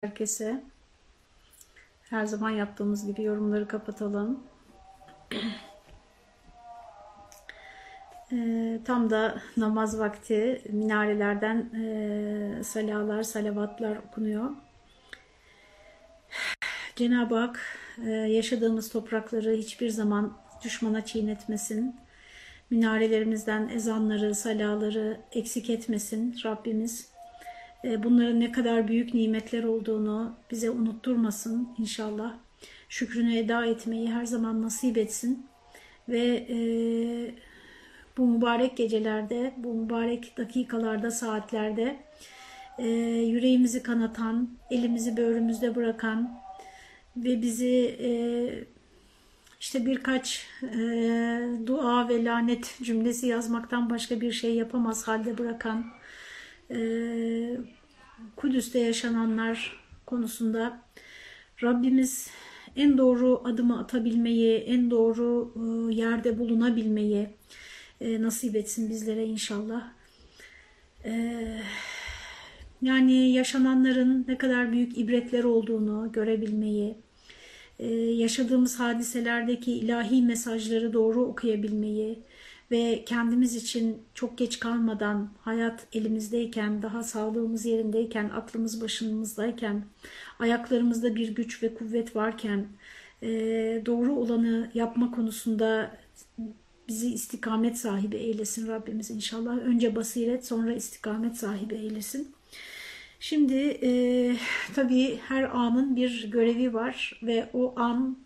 herkese. Her zaman yaptığımız gibi yorumları kapatalım. Ee, tam da namaz vakti minarelerden e, salalar, salavatlar okunuyor. Cenab-ı Hak e, yaşadığımız toprakları hiçbir zaman düşmana çiğnetmesin. Minarelerimizden ezanları, salaları eksik etmesin Rabbimiz. E, bunların ne kadar büyük nimetler olduğunu bize unutturmasın inşallah. Şükrünü eda etmeyi her zaman nasip etsin. Ve e, bu mübarek gecelerde, bu mübarek dakikalarda, saatlerde e, yüreğimizi kanatan, elimizi böğrümüzde bırakan ve bizi e, işte birkaç e, dua ve lanet cümlesi yazmaktan başka bir şey yapamaz halde bırakan e, Kudüs'te yaşananlar konusunda Rabbimiz en doğru adımı atabilmeyi, en doğru e, yerde bulunabilmeyi e, nasip etsin bizlere inşallah. E, yani yaşananların ne kadar büyük ibretler olduğunu görebilmeyi, yaşadığımız hadiselerdeki ilahi mesajları doğru okuyabilmeyi, ve kendimiz için çok geç kalmadan hayat elimizdeyken, daha sağlığımız yerindeyken, aklımız başımızdayken, ayaklarımızda bir güç ve kuvvet varken e, doğru olanı yapma konusunda bizi istikamet sahibi eylesin Rabbimiz inşallah. Önce basiret sonra istikamet sahibi eylesin. Şimdi e, tabii her anın bir görevi var ve o an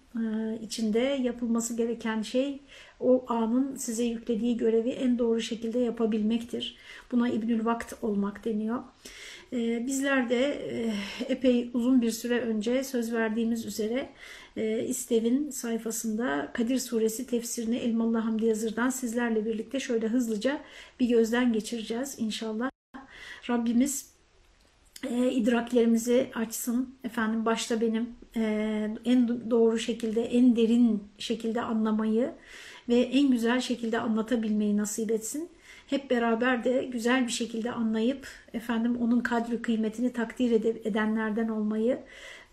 içinde yapılması gereken şey o anın size yüklediği görevi en doğru şekilde yapabilmektir. Buna İbnül Vakt olmak deniyor. Ee, bizler de e, epey uzun bir süre önce söz verdiğimiz üzere e, İstev'in sayfasında Kadir Suresi tefsirini Elmalı Hamdi Yazır'dan sizlerle birlikte şöyle hızlıca bir gözden geçireceğiz inşallah. Rabbimiz e, idraklerimizi açsın. Efendim başta benim en doğru şekilde, en derin şekilde anlamayı, ve en güzel şekilde anlatabilmeyi nasip etsin. Hep beraber de güzel bir şekilde anlayıp efendim onun kadri kıymetini takdir edenlerden olmayı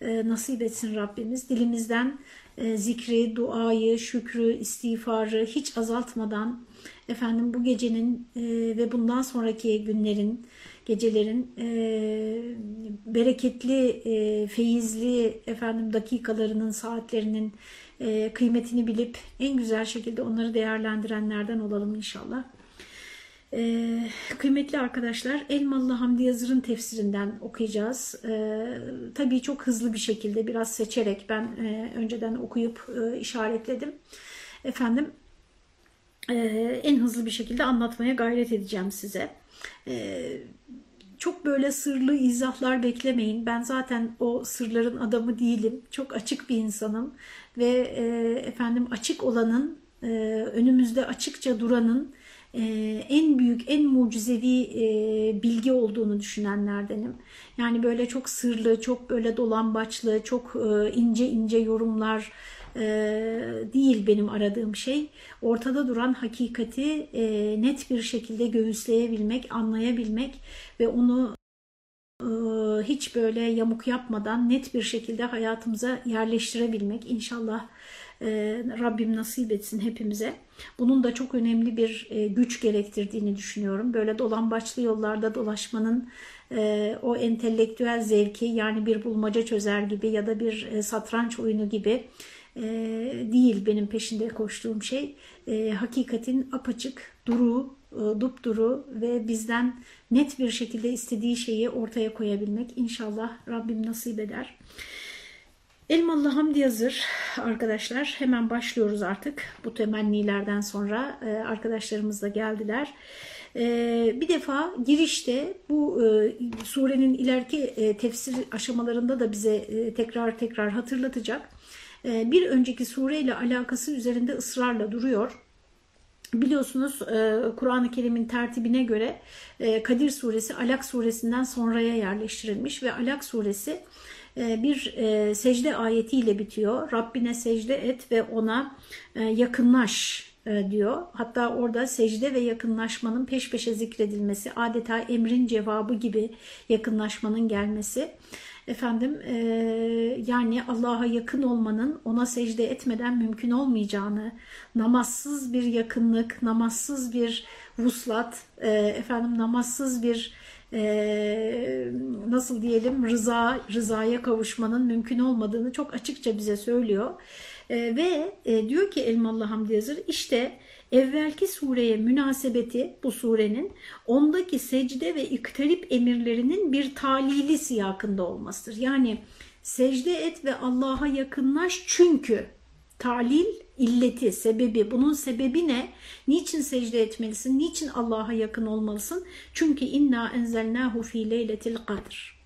e, nasip etsin Rabbimiz. Dilimizden e, zikri, duayı, şükrü, istiğfarı hiç azaltmadan efendim bu gecenin e, ve bundan sonraki günlerin, gecelerin e, bereketli, e, feyizli efendim dakikalarının, saatlerinin e, kıymetini bilip en güzel şekilde onları değerlendirenlerden olalım inşallah. E, kıymetli arkadaşlar Elmalı Hamdi Yazır'ın tefsirinden okuyacağız. E, tabii çok hızlı bir şekilde biraz seçerek ben e, önceden okuyup e, işaretledim. Efendim e, en hızlı bir şekilde anlatmaya gayret edeceğim size. E, çok böyle sırlı izahlar beklemeyin. Ben zaten o sırların adamı değilim. Çok açık bir insanım ve e, efendim açık olanın e, önümüzde açıkça duranın e, en büyük, en mucizevi e, bilgi olduğunu düşünenlerdenim. Yani böyle çok sırlı, çok böyle dolambaçlı, çok e, ince ince yorumlar e, değil benim aradığım şey. Ortada duran hakikati e, net bir şekilde göğüsleyebilmek, anlayabilmek ve onu e, hiç böyle yamuk yapmadan net bir şekilde hayatımıza yerleştirebilmek inşallah e, Rabbim nasip etsin hepimize. Bunun da çok önemli bir e, güç gerektirdiğini düşünüyorum. Böyle dolambaçlı yollarda dolaşmanın o entelektüel zevki yani bir bulmaca çözer gibi ya da bir satranç oyunu gibi değil benim peşinde koştuğum şey. Hakikatin apaçık, duru, dupduru ve bizden net bir şekilde istediği şeyi ortaya koyabilmek inşallah Rabbim nasip eder. Elmalı Hamdi Yazır arkadaşlar hemen başlıyoruz artık bu temennilerden sonra e, arkadaşlarımız da geldiler. E, bir defa girişte bu e, surenin ileriki tefsir aşamalarında da bize tekrar tekrar hatırlatacak. Bir önceki sureyle alakası üzerinde ısrarla duruyor. Biliyorsunuz e, Kur'an-ı Kerim'in tertibine göre e, Kadir suresi Alak suresinden sonraya yerleştirilmiş ve Alak suresi e, bir secde ayetiyle bitiyor. Rabbine secde et ve ona yakınlaş diyor. Hatta orada secde ve yakınlaşmanın peş peşe zikredilmesi, adeta emrin cevabı gibi yakınlaşmanın gelmesi efendim e, yani Allah'a yakın olmanın ona secde etmeden mümkün olmayacağını, namazsız bir yakınlık, namazsız bir vuslat, e, efendim namazsız bir e, nasıl diyelim rıza rızaya kavuşmanın mümkün olmadığını çok açıkça bize söylüyor. E, ve e, diyor ki Elmalı Hamdi Yazır işte evvelki sureye münasebeti bu surenin ondaki secde ve iktarip emirlerinin bir talili siyakında olmasıdır. Yani secde et ve Allah'a yakınlaş çünkü talil illeti, sebebi. Bunun sebebi ne? Niçin secde etmelisin? Niçin Allah'a yakın olmalısın? Çünkü inna enzelnahu fi leyletil kadr.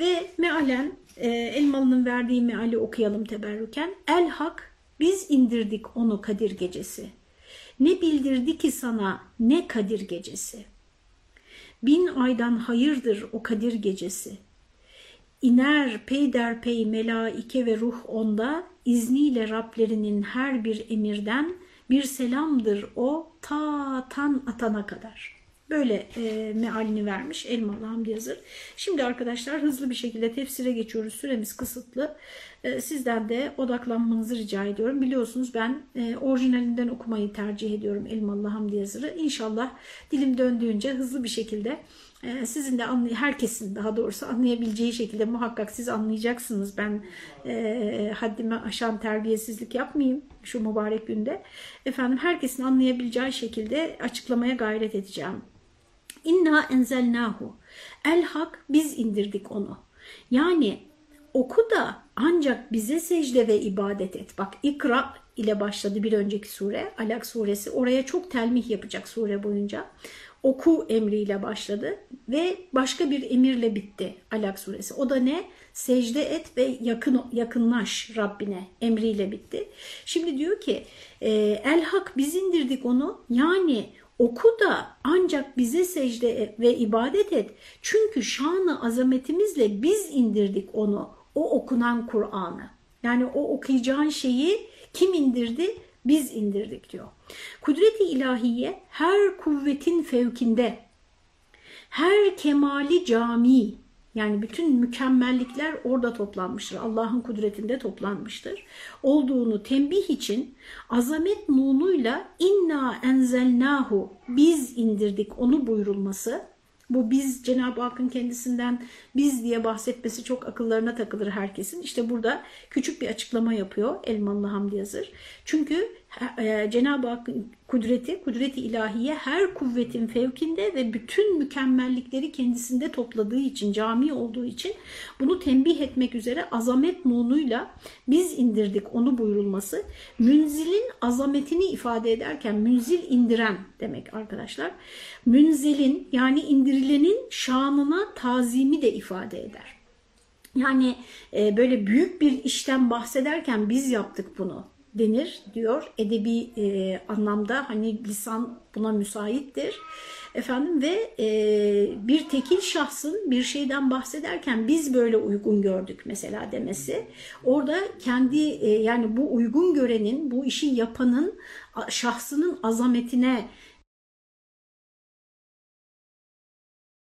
Ve mealen e, Elmalı'nın verdiği meali okuyalım teberrüken. El hak biz indirdik onu Kadir gecesi. Ne bildirdi ki sana ne Kadir gecesi? Bin aydan hayırdır o Kadir gecesi. İner peyderpey melaike ve ruh onda, izniyle Rablerinin her bir emirden bir selamdır o ta tan atana kadar. Böyle e, mealini vermiş Elmalı Hamdi Yazır. Şimdi arkadaşlar hızlı bir şekilde tefsire geçiyoruz. Süremiz kısıtlı. E, sizden de odaklanmanızı rica ediyorum. Biliyorsunuz ben e, orijinalinden okumayı tercih ediyorum Elmalı Hamdi Yazır'ı. İnşallah dilim döndüğünce hızlı bir şekilde ee, sizin de anlay herkesin daha doğrusu anlayabileceği şekilde muhakkak siz anlayacaksınız. Ben e, haddime aşan terbiyesizlik yapmayayım şu mübarek günde. Efendim herkesin anlayabileceği şekilde açıklamaya gayret edeceğim. İnna enzelnahu. El hak biz indirdik onu. Yani oku da ancak bize secde ve ibadet et. Bak ikra ile başladı bir önceki sure Alak suresi. Oraya çok telmih yapacak sure boyunca oku emriyle başladı ve başka bir emirle bitti Alak suresi. O da ne? Secde et ve yakın yakınlaş Rabbine emriyle bitti. Şimdi diyor ki e, El Hak biz indirdik onu yani oku da ancak bize secde ve ibadet et. Çünkü şanı azametimizle biz indirdik onu o okunan Kur'an'ı. Yani o okuyacağın şeyi kim indirdi? Biz indirdik diyor. Kudreti ilahiye her kuvvetin fevkinde, her kemali cami yani bütün mükemmellikler orada toplanmıştır. Allah'ın kudretinde toplanmıştır. Olduğunu tembih için azamet nunuyla inna enzelnahu biz indirdik onu buyurulması bu biz Cenab-ı Hakk'ın kendisinden biz diye bahsetmesi çok akıllarına takılır herkesin. İşte burada küçük bir açıklama yapıyor Elmalı Hamdi Yazır. Çünkü e, Cenab-ı Hakk'ın kudreti, kudreti ilahiye her kuvvetin fevkinde ve bütün mükemmellikleri kendisinde topladığı için, cami olduğu için bunu tembih etmek üzere azamet nunuyla biz indirdik onu buyurulması. Münzilin azametini ifade ederken münzil indiren demek arkadaşlar. Münzilin yani indirilenin şanına tazimi de ifade eder. Yani e, böyle büyük bir işten bahsederken biz yaptık bunu denir diyor. Edebi e, anlamda hani lisan buna müsaittir. Efendim ve e, bir tekil şahsın bir şeyden bahsederken biz böyle uygun gördük mesela demesi. Orada kendi e, yani bu uygun görenin, bu işi yapanın şahsının azametine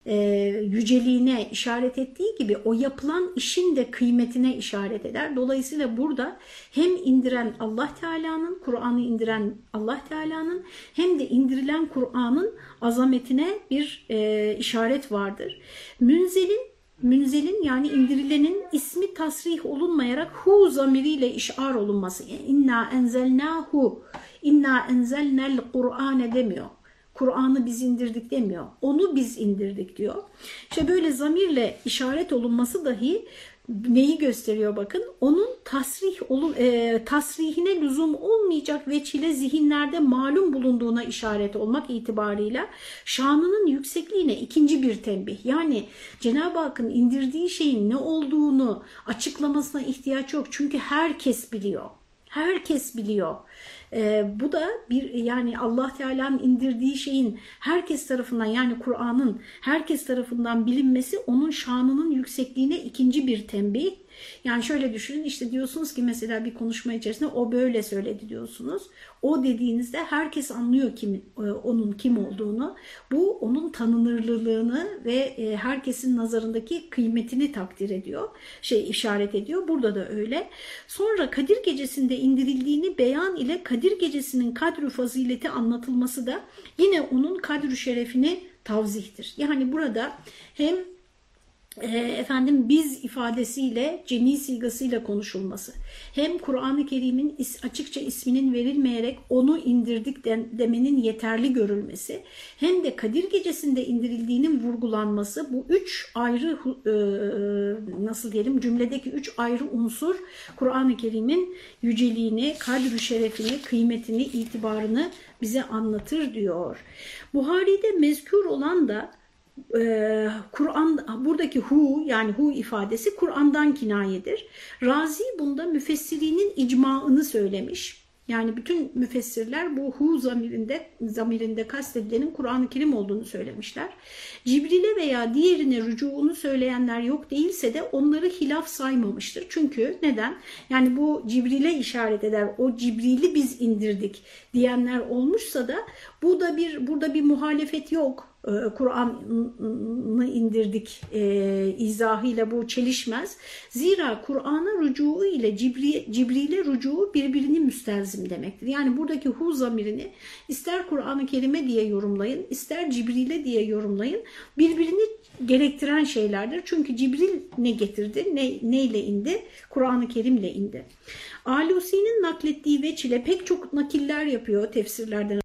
e, yüceliğine işaret ettiği gibi o yapılan işin de kıymetine işaret eder. Dolayısıyla burada hem indiren Allah Teala'nın, Kur'an'ı indiren Allah Teala'nın hem de indirilen Kur'an'ın azametine bir e, işaret vardır. Münzelin Münzelin yani indirilenin ismi tasrih olunmayarak hu zamiriyle işar olunması. İnna enzelnahu, inna enzelnel Kur'ane demiyor. Kur'an'ı biz indirdik demiyor. Onu biz indirdik diyor. İşte böyle zamirle işaret olunması dahi neyi gösteriyor bakın? Onun tasrih olun, e, tasrihine lüzum olmayacak veçile zihinlerde malum bulunduğuna işaret olmak itibarıyla şanının yüksekliğine ikinci bir tembih. Yani Cenab-ı Hakk'ın indirdiği şeyin ne olduğunu açıklamasına ihtiyaç yok. Çünkü herkes biliyor. Herkes biliyor E, bu da bir yani Allah Teala'nın indirdiği şeyin herkes tarafından yani Kur'an'ın herkes tarafından bilinmesi onun şanının yüksekliğine ikinci bir tembih. Yani şöyle düşünün işte diyorsunuz ki mesela bir konuşma içerisinde o böyle söyledi diyorsunuz. O dediğinizde herkes anlıyor kim, e, onun kim olduğunu. Bu onun tanınırlılığını ve e, herkesin nazarındaki kıymetini takdir ediyor. Şey işaret ediyor. Burada da öyle. Sonra Kadir Gecesi'nde indirildiğini beyan ile Kadir Gecesi'nin kadrü fazileti anlatılması da yine onun kadrü şerefini tavzihtir. Yani burada hem efendim biz ifadesiyle cemi sigasıyla konuşulması hem Kur'an-ı Kerim'in açıkça isminin verilmeyerek onu indirdik demenin yeterli görülmesi hem de Kadir Gecesi'nde indirildiğinin vurgulanması bu üç ayrı e, nasıl diyelim cümledeki üç ayrı unsur Kur'an-ı Kerim'in yüceliğini, kadri şerefini, kıymetini, itibarını bize anlatır diyor. Buhari'de mezkur olan da Kur'an buradaki hu yani hu ifadesi Kur'an'dan kinayedir. Razi bunda müfessirinin icmaını söylemiş. Yani bütün müfessirler bu hu zamirinde zamirinde kastedilenin Kur'an-ı Kerim olduğunu söylemişler. Cibril'e veya diğerine rücuunu söyleyenler yok değilse de onları hilaf saymamıştır. Çünkü neden? Yani bu Cibril'e işaret eder. O Cibril'i biz indirdik diyenler olmuşsa da bu da bir burada bir muhalefet yok. Ee, Kur'an'ı indirdik e, izahıyla bu çelişmez. Zira Kur'an'a rücuu ile Cibri, Cibril'e rücuu birbirini müstelzim demektir. Yani buradaki hu zamirini ister Kur'an-ı Kerime diye yorumlayın, ister Cibril'e diye yorumlayın. Birbirini gerektiren şeylerdir. Çünkü Cibril ne getirdi, ne, neyle indi? Kur'an-ı Kerim'le indi. Alusi'nin naklettiği veç ile pek çok nakiller yapıyor tefsirlerden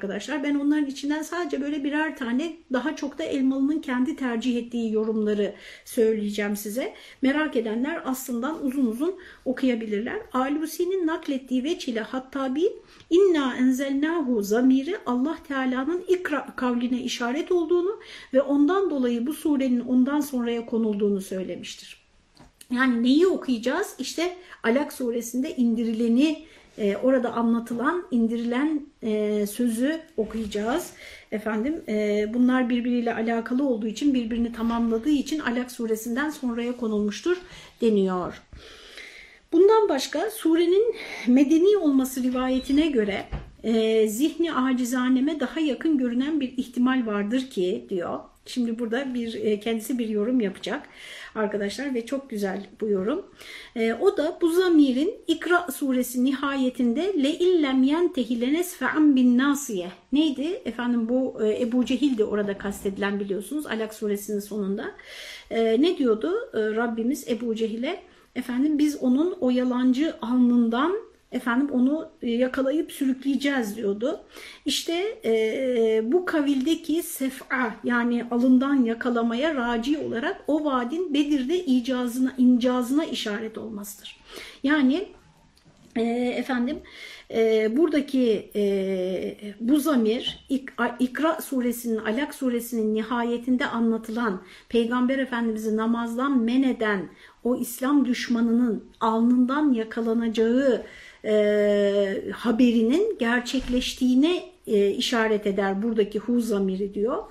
arkadaşlar. Ben onların içinden sadece böyle birer tane daha çok da Elmalı'nın kendi tercih ettiği yorumları söyleyeceğim size. Merak edenler aslında uzun uzun okuyabilirler. Alusi'nin naklettiği veç ile Hattabi inna enzelnahu zamiri Allah Teala'nın ikra kavline işaret olduğunu ve ondan dolayı bu surenin ondan sonraya konulduğunu söylemiştir. Yani neyi okuyacağız? İşte Alak suresinde indirileni e, orada anlatılan, indirilen e, sözü okuyacağız. Efendim e, bunlar birbiriyle alakalı olduğu için, birbirini tamamladığı için Alak suresinden sonraya konulmuştur deniyor. Bundan başka surenin medeni olması rivayetine göre e, zihni acizaneme daha yakın görünen bir ihtimal vardır ki diyor. Şimdi burada bir e, kendisi bir yorum yapacak arkadaşlar ve çok güzel bu yorum. E, o da bu zamirin İkra suresi nihayetinde le illem yentehi lenesfe'an bin nasiye. Neydi? Efendim bu e, Ebu Cehil de orada kastedilen biliyorsunuz Alak suresinin sonunda. Ne diyordu Rabbimiz Ebu Cehil'e? Efendim biz onun o yalancı alnından efendim onu e, yakalayıp sürükleyeceğiz diyordu. İşte e, bu kavildeki sef'a yani alından yakalamaya raci olarak o vadin Bedir'de icazına, incazına işaret olmasıdır. Yani e, efendim e, buradaki e, bu zamir İk, İkra suresinin Alak suresinin nihayetinde anlatılan Peygamber Efendimiz'i namazdan men eden o İslam düşmanının alnından yakalanacağı e, haberinin gerçekleştiğine e, işaret eder buradaki hu zamiri diyor.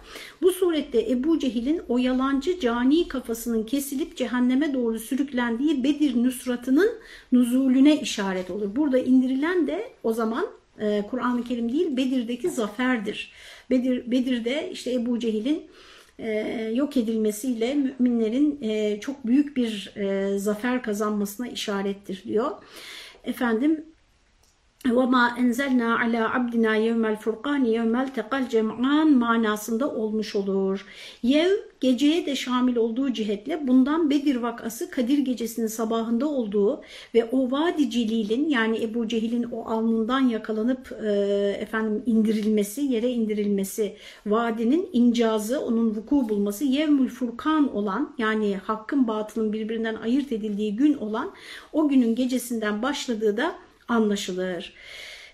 Bu surette Ebu Cehil'in o yalancı cani kafasının kesilip cehenneme doğru sürüklendiği Bedir nusratının nuzulüne işaret olur. Burada indirilen de o zaman e, Kur'an-ı Kerim değil Bedir'deki zaferdir. Bedir, Bedir'de işte Ebu Cehil'in e, yok edilmesiyle müminlerin e, çok büyük bir e, zafer kazanmasına işarettir diyor efendim وَمَا اَنْزَلْنَا عَلَى عَبْدِنَا يَوْمَ الْفُرْقَانِ يَوْمَ الْتَقَى الْجَمْعَانِ manasında olmuş olur. Yev geceye de şamil olduğu cihetle bundan Bedir vakası Kadir gecesinin sabahında olduğu ve o Vadi Celil'in yani Ebu Cehil'in o alnından yakalanıp e, efendim indirilmesi, yere indirilmesi vadinin incazı, onun vuku bulması Yevmül Furkan olan yani hakkın batılın birbirinden ayırt edildiği gün olan o günün gecesinden başladığı da anlaşılır.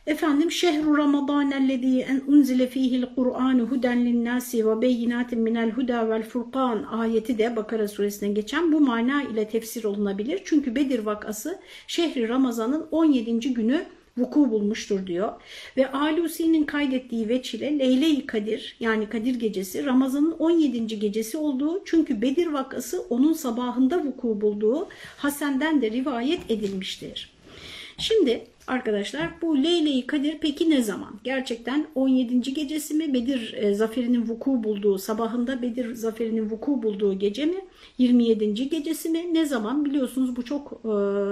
Efendim şehru ramazan ellezî en unzile fîhil Kur'an huden linnâsi ve beyinatin minel huda vel furkan ayeti de Bakara suresine geçen bu mana ile tefsir olunabilir. Çünkü Bedir vakası şehri Ramazan'ın 17. günü vuku bulmuştur diyor. Ve Alusi'nin kaydettiği veç ile Leyle-i Kadir yani Kadir gecesi Ramazan'ın 17. gecesi olduğu çünkü Bedir vakası onun sabahında vuku bulduğu Hasen'den de rivayet edilmiştir. Şimdi arkadaşlar bu Leyle-i Kadir peki ne zaman? Gerçekten 17. gecesi mi? Bedir e, zaferinin vuku bulduğu sabahında Bedir zaferinin vuku bulduğu gece mi? 27. gecesi mi? Ne zaman? Biliyorsunuz bu çok e,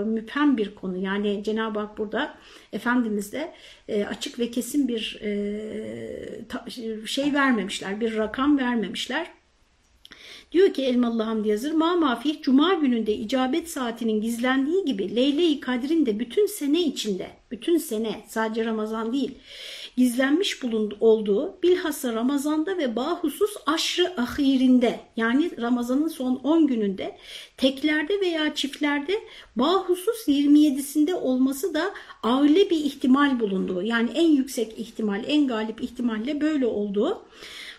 müphem bir konu. Yani Cenab-ı Hak burada Efendimiz de e, açık ve kesin bir e, ta, şey vermemişler. Bir rakam vermemişler. Diyor ki Elmalı Hamdi Yazır, ma mafih cuma gününde icabet saatinin gizlendiği gibi Leyle-i Kadir'in de bütün sene içinde, bütün sene sadece Ramazan değil, gizlenmiş bulundu, olduğu bilhassa Ramazan'da ve bahusus aşrı ahirinde yani Ramazan'ın son 10 gününde teklerde veya çiftlerde bahusus 27'sinde olması da aile bir ihtimal bulunduğu yani en yüksek ihtimal, en galip ihtimalle böyle olduğu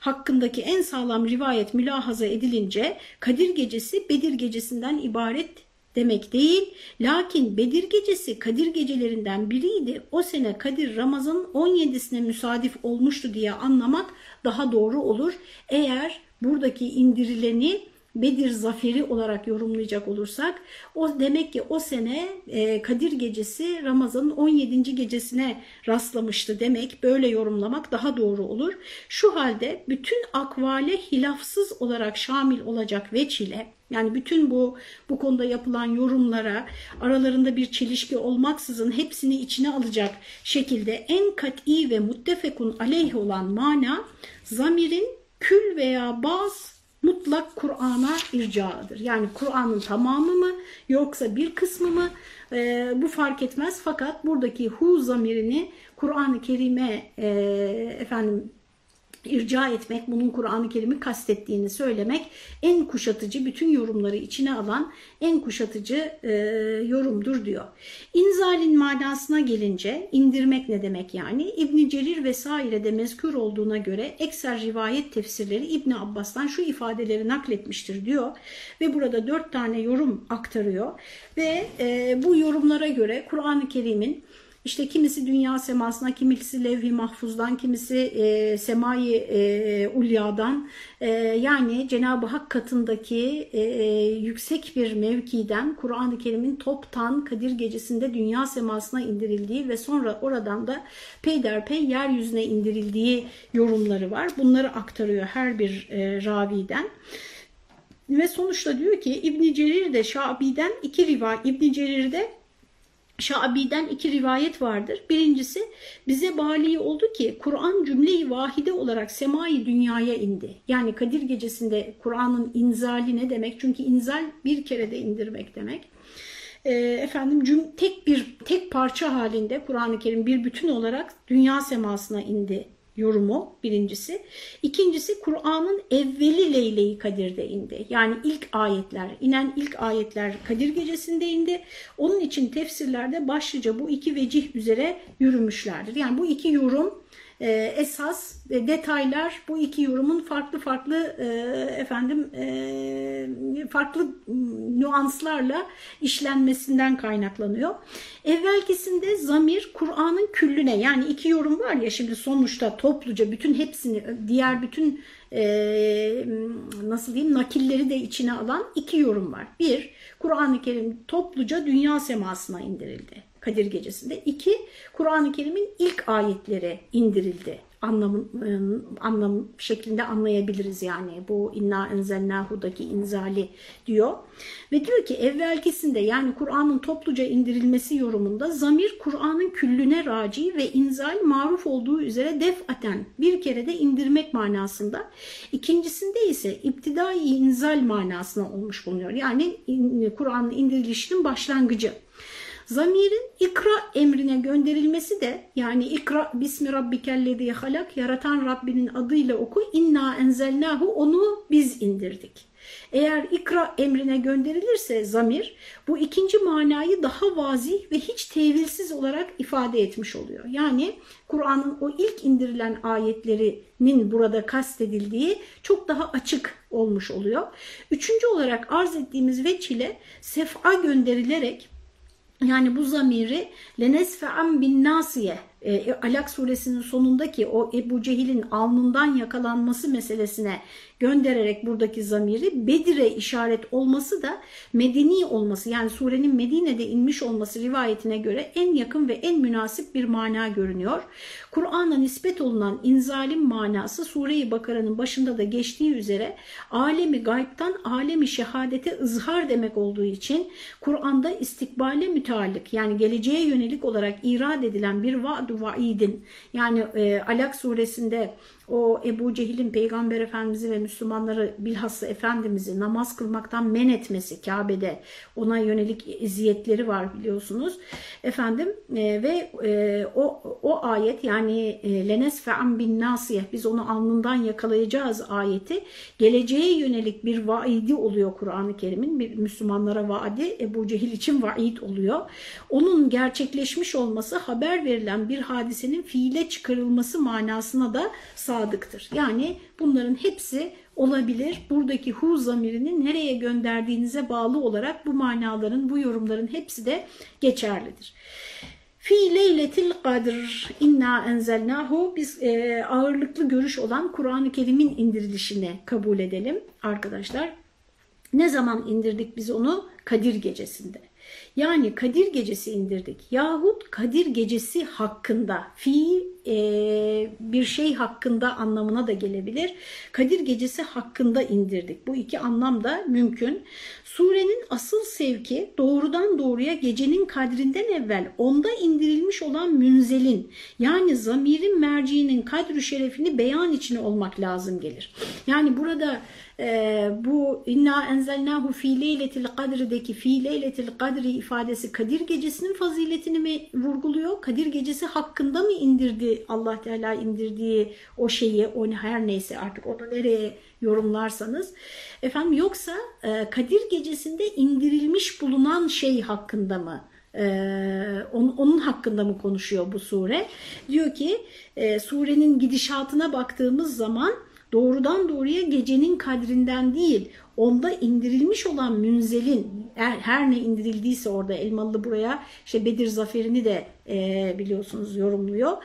hakkındaki en sağlam rivayet mülahaza edilince Kadir Gecesi Bedir Gecesi'nden ibaret demek değil. Lakin Bedir Gecesi Kadir gecelerinden biriydi. O sene Kadir Ramazan'ın 17'sine müsadif olmuştu diye anlamak daha doğru olur. Eğer buradaki indirileni Bedir zaferi olarak yorumlayacak olursak o demek ki o sene e, Kadir gecesi Ramazan'ın 17. gecesine rastlamıştı demek böyle yorumlamak daha doğru olur. Şu halde bütün akvale hilafsız olarak şamil olacak veç ile yani bütün bu bu konuda yapılan yorumlara aralarında bir çelişki olmaksızın hepsini içine alacak şekilde en kat'i ve muttefekun aleyh olan mana zamirin kül veya bazı mutlak Kur'an'a ircadır. Yani Kur'an'ın tamamı mı yoksa bir kısmı mı e, bu fark etmez. Fakat buradaki hu zamirini Kur'an-ı Kerim'e e, efendim irca etmek, bunun Kur'an-ı Kerim'i kastettiğini söylemek en kuşatıcı, bütün yorumları içine alan en kuşatıcı e, yorumdur diyor. İnzalin manasına gelince indirmek ne demek yani? İbn Cerir vesaire de mezkur olduğuna göre ekser rivayet tefsirleri İbn Abbas'tan şu ifadeleri nakletmiştir diyor ve burada dört tane yorum aktarıyor ve e, bu yorumlara göre Kur'an-ı Kerim'in işte kimisi dünya semasına, kimisi levh-i mahfuzdan, kimisi e, semai e, ulyadan e, yani Cenab-ı Hak katındaki e, yüksek bir mevkiden Kur'an-ı Kerim'in toptan Kadir gecesinde dünya semasına indirildiği ve sonra oradan da peyderpey yeryüzüne indirildiği yorumları var. Bunları aktarıyor her bir e, raviden. Ve sonuçta diyor ki İbn Cerir de Şabi'den iki rivayet İbn Cerir'de Şabi'den iki rivayet vardır. Birincisi bize bali oldu ki Kur'an cümleyi vahide olarak semai dünyaya indi. Yani Kadir gecesinde Kur'an'ın inzali ne demek? Çünkü inzal bir kere de indirmek demek. E, efendim cüm, tek bir tek parça halinde Kur'an-ı Kerim bir bütün olarak dünya semasına indi yorumu birincisi. İkincisi Kur'an'ın evveli Leyle-i Kadir'de indi. Yani ilk ayetler, inen ilk ayetler Kadir gecesinde indi. Onun için tefsirlerde başlıca bu iki vecih üzere yürümüşlerdir. Yani bu iki yorum e, esas detaylar bu iki yorumun farklı farklı e, efendim e, farklı nüanslarla işlenmesinden kaynaklanıyor. Evvelkisinde zamir Kur'an'ın küllüne yani iki yorum var ya şimdi sonuçta topluca bütün hepsini diğer bütün e, nasıl diyeyim nakilleri de içine alan iki yorum var. Bir Kur'an-ı Kerim topluca dünya semasına indirildi. Kadir Gecesi'nde. İki, Kur'an-ı Kerim'in ilk ayetleri indirildi. Anlamın, ıı, anlam şeklinde anlayabiliriz yani bu inna enzelnahu'daki inzali diyor. Ve diyor ki evvelkisinde yani Kur'an'ın topluca indirilmesi yorumunda zamir Kur'an'ın küllüne raci ve inzal maruf olduğu üzere defaten bir kere de indirmek manasında. İkincisinde ise iptidai inzal manasına olmuş bulunuyor. Yani Kur'an'ın indirilişinin başlangıcı. Zamirin ikra emrine gönderilmesi de yani ikra bismi rabbikellezi halak yaratan Rabbinin adıyla oku inna enzelnahu onu biz indirdik. Eğer ikra emrine gönderilirse zamir bu ikinci manayı daha vazih ve hiç tevilsiz olarak ifade etmiş oluyor. Yani Kur'an'ın o ilk indirilen ayetlerinin burada kastedildiği çok daha açık olmuş oluyor. Üçüncü olarak arz ettiğimiz veç ile sef'a gönderilerek yani bu zamiri lenesfe'an bin nasiye e, Alak suresinin sonundaki o Ebu Cehil'in alnından yakalanması meselesine göndererek buradaki zamiri Bedir'e işaret olması da medeni olması yani surenin Medine'de inmiş olması rivayetine göre en yakın ve en münasip bir mana görünüyor. Kur'an'a nispet olunan inzalim manası Sure-i Bakara'nın başında da geçtiği üzere alemi gaybtan alemi şehadete ızhar demek olduğu için Kur'an'da istikbale müteallik yani geleceğe yönelik olarak irad edilen bir vaadu vaidin. Yani e, Alak suresinde o Ebu Cehil'in Peygamber Efendimiz'i ve Müslümanları bilhassa Efendimiz'i namaz kılmaktan men etmesi Kabe'de ona yönelik eziyetleri var biliyorsunuz. Efendim e, ve e, o, o ayet yani e, lenes fe'an bin nasiyeh biz onu alnından yakalayacağız ayeti geleceğe yönelik bir vaidi oluyor Kur'an-ı Kerim'in bir Müslümanlara vaadi Ebu Cehil için vaid oluyor. Onun gerçekleşmiş olması haber verilen bir hadisenin fiile çıkarılması manasına da sadıktır. Yani bunların hepsi olabilir. Buradaki hu zamirini nereye gönderdiğinize bağlı olarak bu manaların, bu yorumların hepsi de geçerlidir. Fi leyletil kadr inna enzelnahu biz e, ağırlıklı görüş olan Kur'an-ı Kerim'in indirilişini kabul edelim arkadaşlar. Ne zaman indirdik biz onu? Kadir gecesinde. Yani Kadir gecesi indirdik. Yahut Kadir gecesi hakkında fiil e, bir şey hakkında anlamına da gelebilir. Kadir gecesi hakkında indirdik. Bu iki anlam da mümkün. Surenin asıl sevki doğrudan doğruya gecenin kadrinden evvel onda indirilmiş olan münzelin yani zamirin merciinin kadrü şerefini beyan içine olmak lazım gelir. Yani burada e, bu inna enzelnahu fi leyletil kadrideki fi leyletil kadri ifadesi Kadir gecesinin faziletini mi vurguluyor? Kadir gecesi hakkında mı indirdi Allah Teala indirdiği o şeyi, o her neyse artık onu nereye yorumlarsanız. Efendim yoksa e, Kadir gecesinde indirilmiş bulunan şey hakkında mı? Ee, onun, onun hakkında mı konuşuyor bu sure? Diyor ki e, surenin gidişatına baktığımız zaman doğrudan doğruya gecenin kadrinden değil onda indirilmiş olan münzelin her, ne indirildiyse orada Elmalı buraya işte Bedir zaferini de e, biliyorsunuz yorumluyor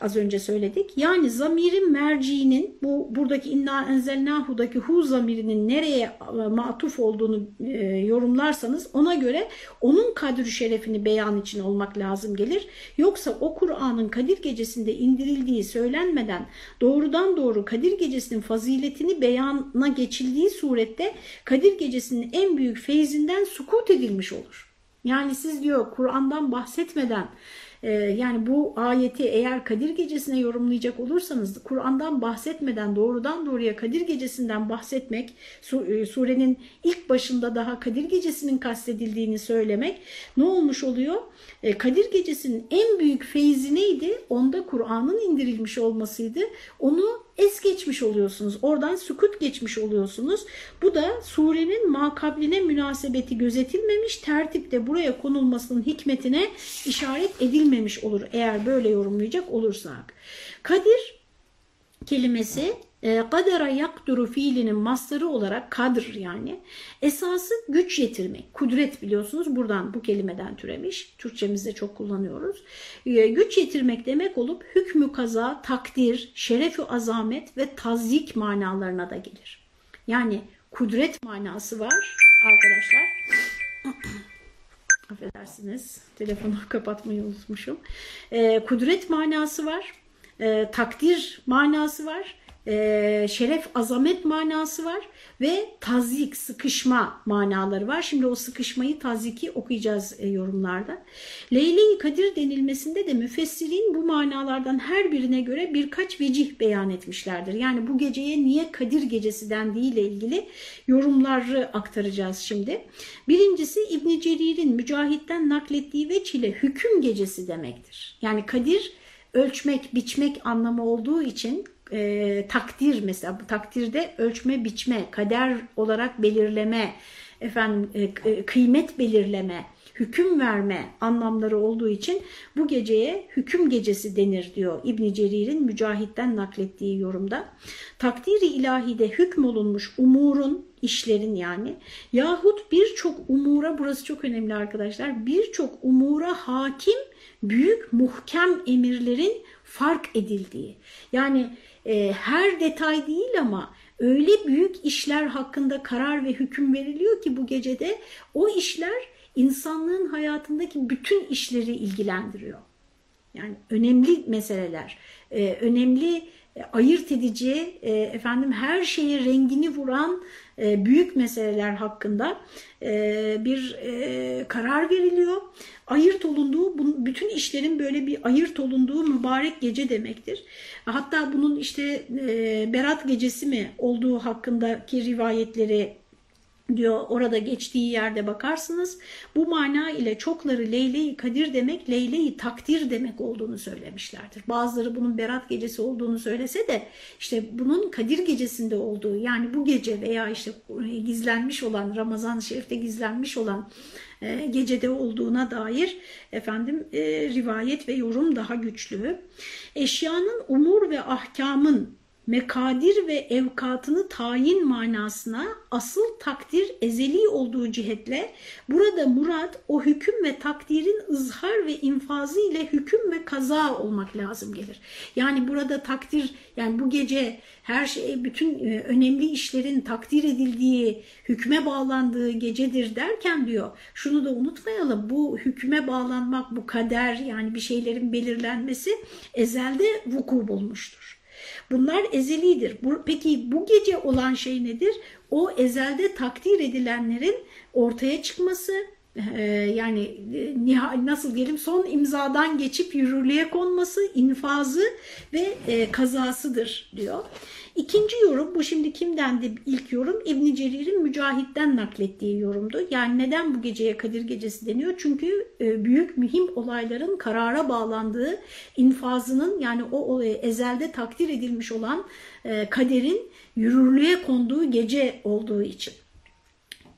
az önce söyledik. Yani zamirin merciinin bu buradaki inna enzelnahu'daki hu zamirinin nereye e, matuf olduğunu e, yorumlarsanız ona göre onun kadri şerefini beyan için olmak lazım gelir. Yoksa o Kur'an'ın Kadir Gecesi'nde indirildiği söylenmeden doğrudan doğru Kadir Gecesi'nin faziletini beyana geçildiği surette Kadir Gecesi'nin en büyük feyzinden sukut edilmiş olur. Yani siz diyor Kur'an'dan bahsetmeden ee, yani bu ayeti eğer Kadir Gecesi'ne yorumlayacak olursanız Kur'an'dan bahsetmeden doğrudan doğruya Kadir Gecesi'nden bahsetmek e, surenin ilk başında daha Kadir Gecesi'nin kastedildiğini söylemek ne olmuş oluyor? E, Kadir Gecesi'nin en büyük feyzi neydi? Onda Kur'an'ın indirilmiş olmasıydı. Onu es geçmiş oluyorsunuz. Oradan sükut geçmiş oluyorsunuz. Bu da surenin makabline münasebeti gözetilmemiş tertipte buraya konulmasının hikmetine işaret edilmemiş olur. Eğer böyle yorumlayacak olursak. Kadir kelimesi e, kadera yakduru fiilinin mastarı olarak kadr yani esası güç yetirmek. Kudret biliyorsunuz buradan bu kelimeden türemiş. Türkçemizde çok kullanıyoruz. E, güç yetirmek demek olup hükmü kaza, takdir, şerefü azamet ve tazyik manalarına da gelir. Yani kudret manası var arkadaşlar. Affedersiniz telefonu kapatmayı unutmuşum. E, kudret manası var. E, takdir manası var e, şeref, azamet manası var ve tazik, sıkışma manaları var. Şimdi o sıkışmayı, taziki okuyacağız e, yorumlarda. Leyle-i Kadir denilmesinde de müfessirin bu manalardan her birine göre birkaç vecih beyan etmişlerdir. Yani bu geceye niye Kadir gecesi dendiği ile ilgili yorumları aktaracağız şimdi. Birincisi İbn Cerir'in Mücahit'ten naklettiği veç ile hüküm gecesi demektir. Yani Kadir ölçmek, biçmek anlamı olduğu için e, takdir mesela takdirde ölçme, biçme, kader olarak belirleme, efendim e, e, kıymet belirleme, hüküm verme anlamları olduğu için bu geceye hüküm gecesi denir diyor İbn Cerir'in Mücahit'ten naklettiği yorumda. Takdiri ilahide hükmolunmuş umurun, işlerin yani yahut birçok umura burası çok önemli arkadaşlar birçok umura hakim büyük muhkem emirlerin fark edildiği yani e, her detay değil ama öyle büyük işler hakkında karar ve hüküm veriliyor ki bu gecede o işler insanlığın hayatındaki bütün işleri ilgilendiriyor. Yani önemli meseleler, e, önemli e, ayırt edici, e, efendim her şeye rengini vuran büyük meseleler hakkında e, bir e, karar veriliyor. Ayırt olunduğu, bütün işlerin böyle bir ayırt olunduğu mübarek gece demektir. Hatta bunun işte e, Berat gecesi mi olduğu hakkındaki rivayetleri diyor orada geçtiği yerde bakarsınız. Bu mana ile çokları Leyle-i Kadir demek Leyle-i Takdir demek olduğunu söylemişlerdir. Bazıları bunun Berat gecesi olduğunu söylese de işte bunun Kadir gecesinde olduğu yani bu gece veya işte gizlenmiş olan Ramazan-ı Şerif'te gizlenmiş olan e, gecede olduğuna dair efendim e, rivayet ve yorum daha güçlü. Eşyanın umur ve ahkamın mekadir ve evkatını tayin manasına asıl takdir ezeli olduğu cihetle burada murad o hüküm ve takdirin ızhar ve infazı ile hüküm ve kaza olmak lazım gelir. Yani burada takdir yani bu gece her şey bütün e, önemli işlerin takdir edildiği hükme bağlandığı gecedir derken diyor şunu da unutmayalım bu hükme bağlanmak bu kader yani bir şeylerin belirlenmesi ezelde vuku bulmuştur. Bunlar ezelidir. Peki bu gece olan şey nedir? O ezelde takdir edilenlerin ortaya çıkması, e, yani e, nasıl diyelim son imzadan geçip yürürlüğe konması, infazı ve e, kazasıdır diyor. İkinci yorum bu şimdi kimdendi ilk yorum? İbn Cerir'in Mücahit'ten naklettiği yorumdu. Yani neden bu geceye Kadir Gecesi deniyor? Çünkü e, büyük mühim olayların karara bağlandığı infazının yani o ezelde takdir edilmiş olan e, kaderin yürürlüğe konduğu gece olduğu için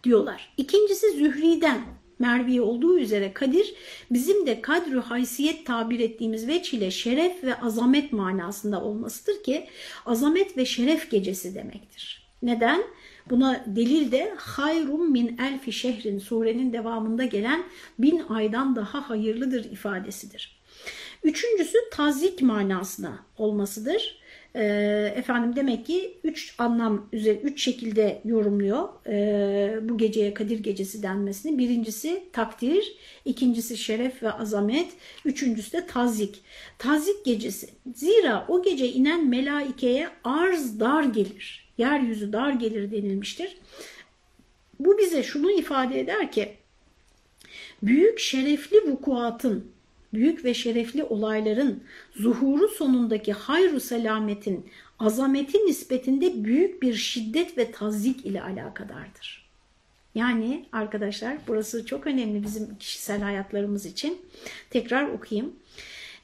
diyorlar. İkincisi Zühri'den Mervi olduğu üzere Kadir bizim de kadru haysiyet tabir ettiğimiz veç ile şeref ve azamet manasında olmasıdır ki azamet ve şeref gecesi demektir. Neden? Buna delil de hayrum min elfi şehrin surenin devamında gelen bin aydan daha hayırlıdır ifadesidir. Üçüncüsü tazik manasına olmasıdır. E, efendim demek ki üç anlam üzeri üç şekilde yorumluyor e, bu geceye Kadir Gecesi denmesini. Birincisi takdir, ikincisi şeref ve azamet, üçüncüsü de tazik. Tazik gecesi. Zira o gece inen melaikeye arz dar gelir, yeryüzü dar gelir denilmiştir. Bu bize şunu ifade eder ki büyük şerefli vukuatın büyük ve şerefli olayların zuhuru sonundaki hayru selametin, azameti nispetinde büyük bir şiddet ve tazik ile alakadardır. Yani arkadaşlar burası çok önemli bizim kişisel hayatlarımız için. Tekrar okuyayım.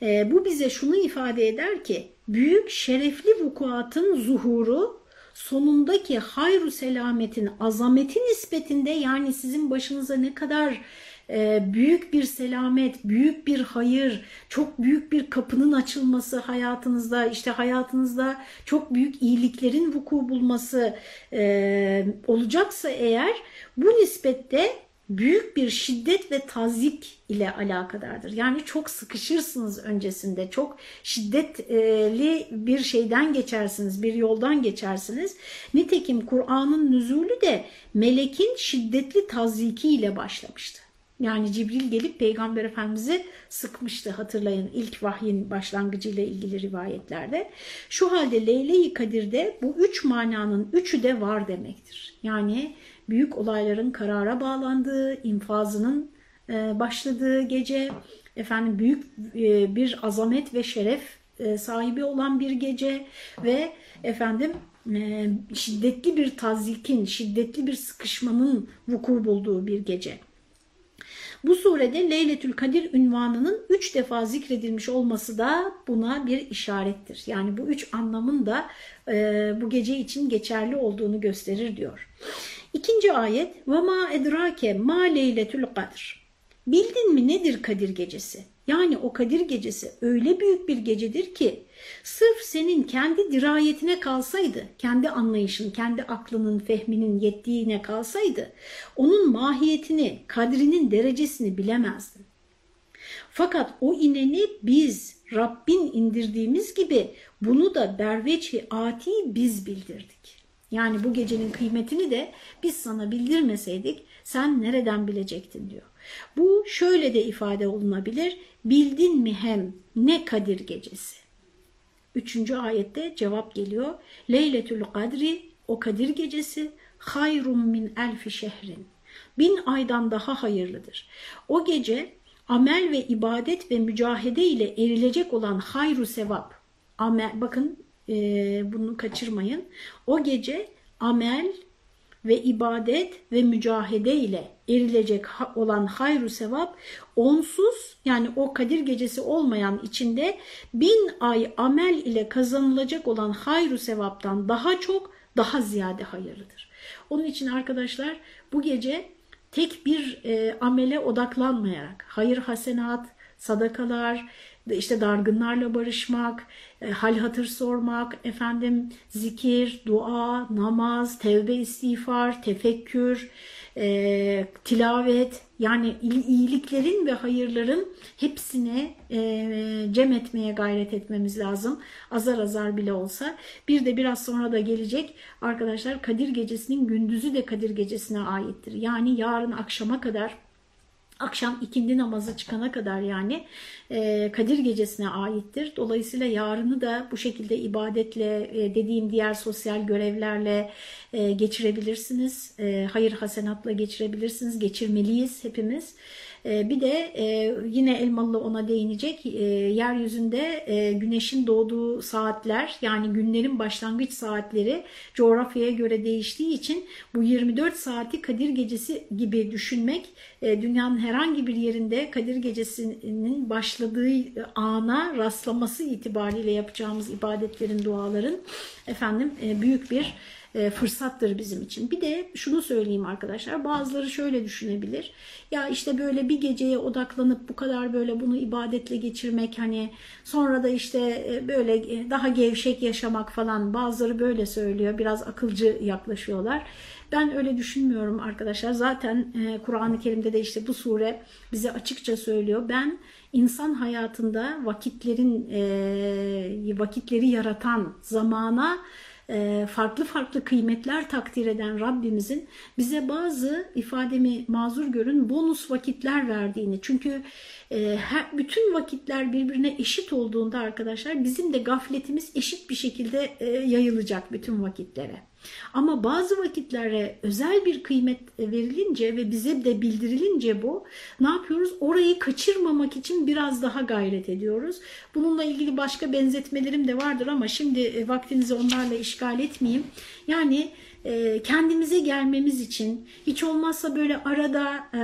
E, bu bize şunu ifade eder ki büyük şerefli vukuatın zuhuru sonundaki hayru selametin azameti nispetinde yani sizin başınıza ne kadar büyük bir selamet, büyük bir hayır, çok büyük bir kapının açılması hayatınızda, işte hayatınızda çok büyük iyiliklerin vuku bulması e, olacaksa eğer bu nispette büyük bir şiddet ve tazik ile alakadardır. Yani çok sıkışırsınız öncesinde, çok şiddetli bir şeyden geçersiniz, bir yoldan geçersiniz. Nitekim Kur'an'ın nüzulü de melekin şiddetli taziki ile başlamıştı. Yani Cibril gelip Peygamber Efendimiz'i sıkmıştı hatırlayın ilk vahyin başlangıcıyla ilgili rivayetlerde. Şu halde Leyle-i Kadir'de bu üç mananın üçü de var demektir. Yani büyük olayların karara bağlandığı, infazının e, başladığı gece, efendim büyük e, bir azamet ve şeref e, sahibi olan bir gece ve efendim şiddetli bir tazikin, şiddetli bir sıkışmanın vuku bulduğu bir gece. Bu surede Leyletül Kadir ünvanının üç defa zikredilmiş olması da buna bir işarettir. Yani bu üç anlamın da e, bu gece için geçerli olduğunu gösterir diyor. İkinci ayet ve ma edrake ma leyletül kadr. Bildin mi nedir Kadir gecesi? Yani o Kadir gecesi öyle büyük bir gecedir ki sırf senin kendi dirayetine kalsaydı, kendi anlayışın, kendi aklının, fehminin yettiğine kalsaydı onun mahiyetini, kadrinin derecesini bilemezdin. Fakat o ineni biz Rabbin indirdiğimiz gibi bunu da berveçi ati biz bildirdik. Yani bu gecenin kıymetini de biz sana bildirmeseydik sen nereden bilecektin diyor. Bu şöyle de ifade olunabilir. Bildin mi hem ne Kadir gecesi? Üçüncü ayette cevap geliyor. Leyletül Kadri o Kadir gecesi hayrun min elfi şehrin. Bin aydan daha hayırlıdır. O gece amel ve ibadet ve mücahede ile erilecek olan hayru sevap. Amel, bakın e, bunu kaçırmayın. O gece amel ve ibadet ve mücahede ile erilecek olan hayru sevap onsuz yani o Kadir gecesi olmayan içinde bin ay amel ile kazanılacak olan hayru sevaptan daha çok daha ziyade hayırlıdır. Onun için arkadaşlar bu gece tek bir e, amele odaklanmayarak hayır hasenat, sadakalar, işte dargınlarla barışmak, e, hal hatır sormak, efendim zikir, dua, namaz, tevbe istiğfar, tefekkür, e, tilavet yani iyiliklerin ve hayırların hepsine e, cem etmeye gayret etmemiz lazım. Azar azar bile olsa. Bir de biraz sonra da gelecek arkadaşlar Kadir Gecesi'nin gündüzü de Kadir Gecesi'ne aittir. Yani yarın akşama kadar akşam ikindi namazı çıkana kadar yani e, Kadir Gecesi'ne aittir. Dolayısıyla yarını da bu şekilde ibadetle e, dediğim diğer sosyal görevlerle e, geçirebilirsiniz. E, hayır hasenatla geçirebilirsiniz. Geçirmeliyiz hepimiz. Ee, bir de e, yine Elmalı ona değinecek. E, yeryüzünde e, güneşin doğduğu saatler yani günlerin başlangıç saatleri coğrafyaya göre değiştiği için bu 24 saati Kadir Gecesi gibi düşünmek dünyanın herhangi bir yerinde Kadir Gecesi'nin başladığı ana rastlaması itibariyle yapacağımız ibadetlerin, duaların efendim büyük bir e, fırsattır bizim için. Bir de şunu söyleyeyim arkadaşlar bazıları şöyle düşünebilir. Ya işte böyle bir geceye odaklanıp bu kadar böyle bunu ibadetle geçirmek hani sonra da işte e, böyle e, daha gevşek yaşamak falan bazıları böyle söylüyor. Biraz akılcı yaklaşıyorlar. Ben öyle düşünmüyorum arkadaşlar. Zaten Kur'an-ı Kerim'de de işte bu sure bize açıkça söylüyor. Ben insan hayatında vakitlerin vakitleri yaratan zamana e, farklı farklı kıymetler takdir eden Rabbimizin bize bazı ifademi mazur görün bonus vakitler verdiğini. Çünkü e, bütün vakitler birbirine eşit olduğunda arkadaşlar bizim de gafletimiz eşit bir şekilde e, yayılacak bütün vakitlere. Ama bazı vakitlere özel bir kıymet verilince ve bize de bildirilince bu ne yapıyoruz? Orayı kaçırmamak için biraz daha gayret ediyoruz. Bununla ilgili başka benzetmelerim de vardır ama şimdi e, vaktinizi onlarla işgal etmeyeyim. Yani e, kendimize gelmemiz için hiç olmazsa böyle arada e,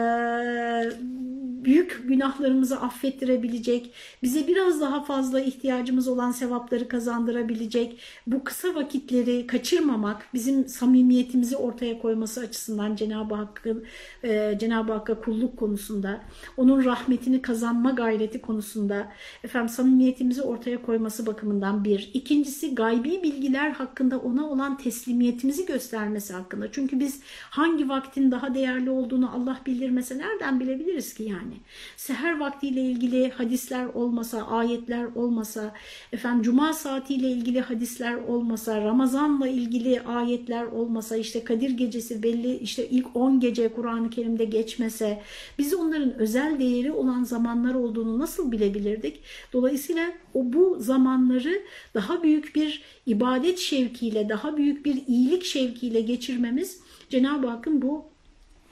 büyük günahlarımızı affettirebilecek, bize biraz daha fazla ihtiyacımız olan sevapları kazandırabilecek bu kısa vakitleri kaçırmamak bizim samimiyetimizi ortaya koyması açısından Cenab-ı Hakk'ın e, Cenab-ı Hakk'a kulluk konusunda, onun rahmetini kazanma gayreti konusunda efendim samimiyetimizi ortaya koyması bakımından bir. İkincisi gaybi bilgiler hakkında ona olan teslimiyetimizi göstermesi hakkında. Çünkü biz hangi vaktin daha değerli olduğunu Allah bildirmese nereden bilebiliriz ki yani? Yani. Seher vaktiyle ilgili hadisler olmasa, ayetler olmasa, efendim cuma saatiyle ilgili hadisler olmasa, Ramazan'la ilgili ayetler olmasa, işte Kadir gecesi belli işte ilk 10 gece Kur'an-ı Kerim'de geçmese, biz onların özel değeri olan zamanlar olduğunu nasıl bilebilirdik? Dolayısıyla o bu zamanları daha büyük bir ibadet şevkiyle, daha büyük bir iyilik şevkiyle geçirmemiz Cenab-ı Hakk'ın bu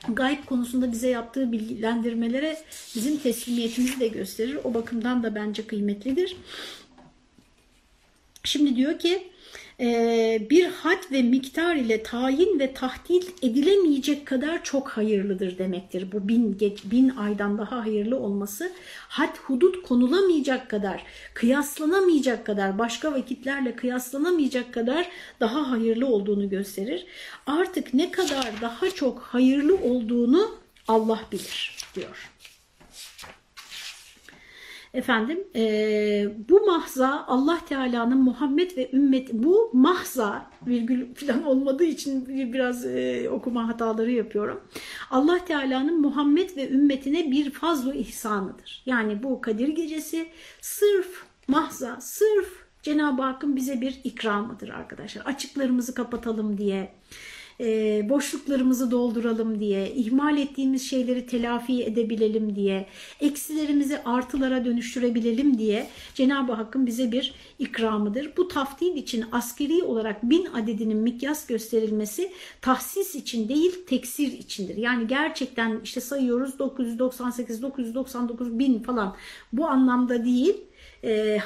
gayb konusunda bize yaptığı bilgilendirmelere bizim teslimiyetimizi de gösterir. O bakımdan da bence kıymetlidir. Şimdi diyor ki bir had ve miktar ile tayin ve tahdil edilemeyecek kadar çok hayırlıdır demektir. Bu bin, bin aydan daha hayırlı olması had hudut konulamayacak kadar, kıyaslanamayacak kadar, başka vakitlerle kıyaslanamayacak kadar daha hayırlı olduğunu gösterir. Artık ne kadar daha çok hayırlı olduğunu Allah bilir diyor. Efendim e, bu mahza Allah Teala'nın Muhammed ve ümmet bu mahza virgül falan olmadığı için biraz e, okuma hataları yapıyorum. Allah Teala'nın Muhammed ve ümmetine bir fazlu ihsanıdır. Yani bu Kadir gecesi sırf mahza, sırf Cenab-ı Hakk'ın bize bir ikramıdır arkadaşlar. Açıklarımızı kapatalım diye e, boşluklarımızı dolduralım diye, ihmal ettiğimiz şeyleri telafi edebilelim diye, eksilerimizi artılara dönüştürebilelim diye Cenab-ı Hakk'ın bize bir ikramıdır. Bu taftil için askeri olarak bin adedinin mikyas gösterilmesi tahsis için değil teksir içindir. Yani gerçekten işte sayıyoruz 998, 999 bin falan bu anlamda değil e,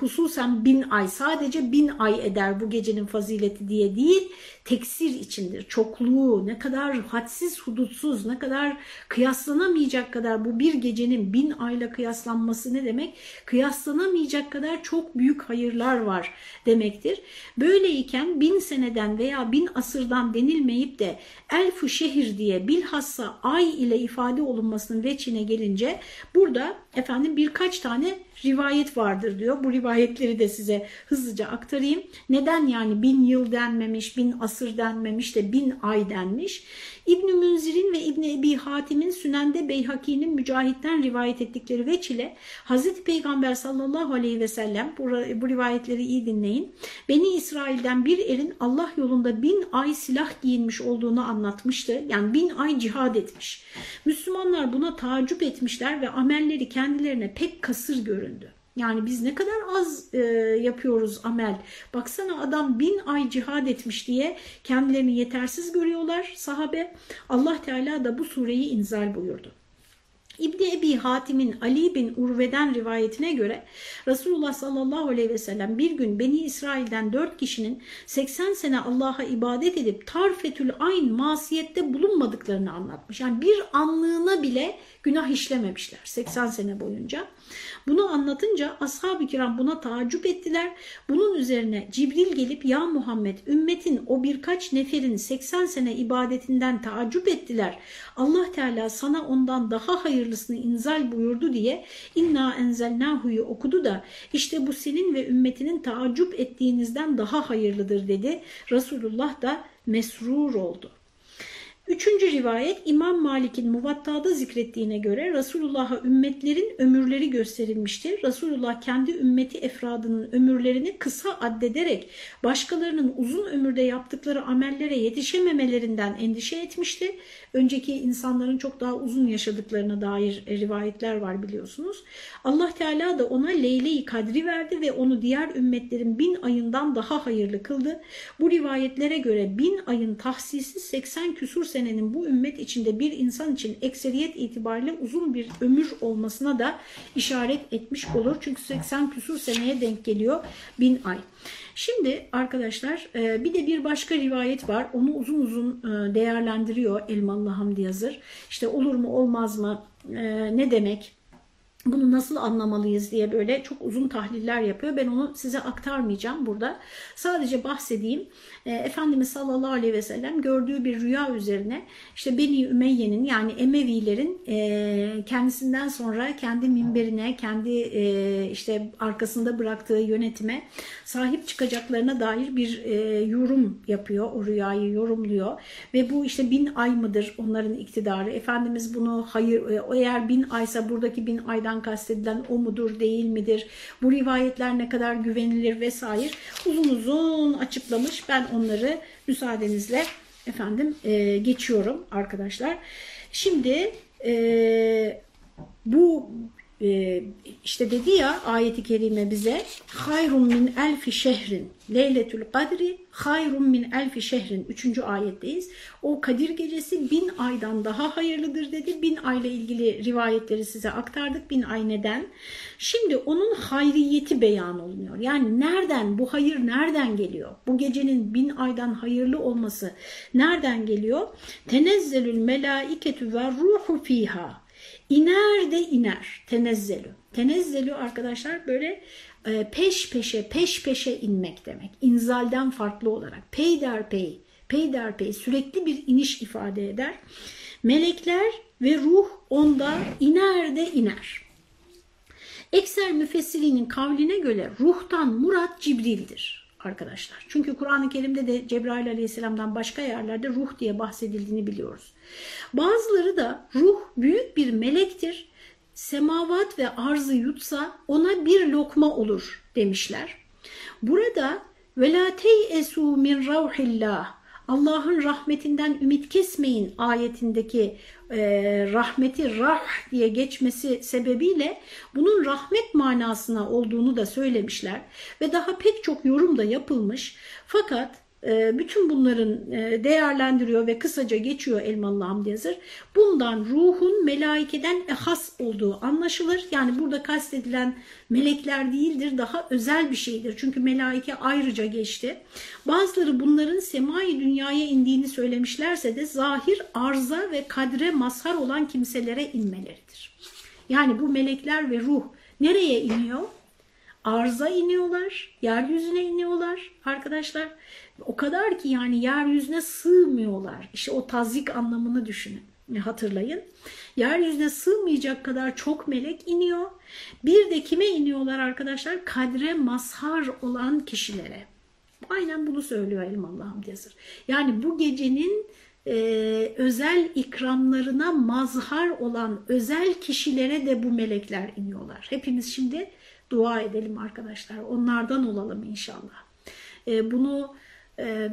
hususen bin ay sadece bin ay eder bu gecenin fazileti diye değil teksir içindir. Çokluğu ne kadar hadsiz hudutsuz ne kadar kıyaslanamayacak kadar bu bir gecenin bin ayla kıyaslanması ne demek? Kıyaslanamayacak kadar çok büyük hayırlar var demektir. Böyleyken bin seneden veya bin asırdan denilmeyip de elfu şehir diye bilhassa ay ile ifade olunmasının veçine gelince burada efendim birkaç tane rivayet vardır diyor. Bu rivayetleri de size hızlıca aktarayım. Neden yani bin yıl denmemiş, bin asır denmemiş de bin ay denmiş? İbn Münzir'in ve İbn Ebi Hatim'in Sünende Beyhaki'nin Mücahit'ten rivayet ettikleri veç ile Hazreti Peygamber sallallahu aleyhi ve sellem bu, bu rivayetleri iyi dinleyin. Beni İsrail'den bir erin Allah yolunda bin ay silah giyinmiş olduğunu anlatmıştı. Yani bin ay cihad etmiş. Müslümanlar buna tacip etmişler ve amelleri kendilerine pek kasır göründü. Yani biz ne kadar az e, yapıyoruz amel. Baksana adam bin ay cihad etmiş diye kendilerini yetersiz görüyorlar sahabe. Allah Teala da bu sureyi inzal buyurdu. İbni Ebi Hatim'in Ali bin Urve'den rivayetine göre Resulullah sallallahu aleyhi ve sellem bir gün Beni İsrail'den dört kişinin 80 sene Allah'a ibadet edip tarfetül ayn masiyette bulunmadıklarını anlatmış. Yani bir anlığına bile günah işlememişler 80 sene boyunca. Bunu anlatınca ashab-ı kiram buna taaccüp ettiler. Bunun üzerine Cibril gelip ya Muhammed ümmetin o birkaç neferin 80 sene ibadetinden taaccüp ettiler. Allah Teala sana ondan daha hayırlısını inzal buyurdu diye inna enzelnahu'yu okudu da işte bu senin ve ümmetinin taaccüp ettiğinizden daha hayırlıdır dedi. Resulullah da mesrur oldu. Üçüncü rivayet İmam Malik'in Muvatta'da zikrettiğine göre Resulullah'a ümmetlerin ömürleri gösterilmiştir. Resulullah kendi ümmeti efradının ömürlerini kısa addederek başkalarının uzun ömürde yaptıkları amellere yetişememelerinden endişe etmişti. Önceki insanların çok daha uzun yaşadıklarına dair rivayetler var biliyorsunuz. Allah Teala da ona Leyle-i Kadri verdi ve onu diğer ümmetlerin bin ayından daha hayırlı kıldı. Bu rivayetlere göre bin ayın tahsisi 80 küsur senenin bu ümmet içinde bir insan için ekseriyet itibariyle uzun bir ömür olmasına da işaret etmiş olur. Çünkü 80 küsur seneye denk geliyor bin ay. Şimdi arkadaşlar e, bir de bir başka rivayet var. Onu uzun uzun e, değerlendiriyor Elmalı Hamdi Yazır. İşte olur mu olmaz mı e, ne demek? bunu nasıl anlamalıyız diye böyle çok uzun tahliller yapıyor. Ben onu size aktarmayacağım burada. Sadece bahsedeyim. E, Efendimiz sallallahu aleyhi ve sellem gördüğü bir rüya üzerine işte Beni Ümeyye'nin yani Emevilerin e, kendisinden sonra kendi minberine, kendi e, işte arkasında bıraktığı yönetime sahip çıkacaklarına dair bir e, yorum yapıyor. O rüyayı yorumluyor. Ve bu işte bin ay mıdır onların iktidarı? Efendimiz bunu hayır e, eğer bin aysa buradaki bin aydan kastedilen o mudur değil midir? Bu rivayetler ne kadar güvenilir vesaire uzun uzun açıklamış. Ben onları müsaadenizle efendim e, geçiyorum arkadaşlar. Şimdi e, bu e, işte dedi ya ayeti kerime bize hayrun min elfi şehrin leyletül kadri hayrun min elfi şehrin üçüncü ayetteyiz. O Kadir gecesi bin aydan daha hayırlıdır dedi. Bin ayla ilgili rivayetleri size aktardık. Bin ay neden? Şimdi onun hayriyeti beyan olunuyor. Yani nereden bu hayır nereden geliyor? Bu gecenin bin aydan hayırlı olması nereden geliyor? Tenezzelül melaiketü ve ruhu fiha İner de iner. Tenezzelü. Tenezzelü arkadaşlar böyle e, peş peşe peş peşe inmek demek. İnzalden farklı olarak. Peyderpey. Peyderpey sürekli bir iniş ifade eder. Melekler ve ruh onda iner de iner. Ekser müfessirinin kavline göre ruhtan murat Cibril'dir arkadaşlar. Çünkü Kur'an-ı Kerim'de de Cebrail aleyhisselamdan başka yerlerde ruh diye bahsedildiğini biliyoruz. Bazıları da ruh büyük bir melektir. Semavat ve arzı yutsa ona bir lokma olur demişler. Burada velatey esu min rauhillah Allah'ın rahmetinden ümit kesmeyin ayetindeki e, rahmeti rah diye geçmesi sebebiyle bunun rahmet manasına olduğunu da söylemişler ve daha pek çok yorum da yapılmış. Fakat bütün bunların e, değerlendiriyor ve kısaca geçiyor Elmalı Hamdi Yazır. Bundan ruhun melaikeden ehas olduğu anlaşılır. Yani burada kastedilen melekler değildir, daha özel bir şeydir. Çünkü melaike ayrıca geçti. Bazıları bunların semai dünyaya indiğini söylemişlerse de zahir arza ve kadre mazhar olan kimselere inmeleridir. Yani bu melekler ve ruh nereye iniyor? Arza iniyorlar, yeryüzüne iniyorlar arkadaşlar o kadar ki yani yeryüzüne sığmıyorlar. İşte o tazik anlamını düşünün hatırlayın. Yeryüzüne sığmayacak kadar çok melek iniyor. Bir de kime iniyorlar arkadaşlar? Kadre mazhar olan kişilere. Aynen bunu söylüyor Elmalı Hamdi Yazır. Yani bu gecenin e, özel ikramlarına mazhar olan özel kişilere de bu melekler iniyorlar. Hepimiz şimdi dua edelim arkadaşlar. Onlardan olalım inşallah. E, bunu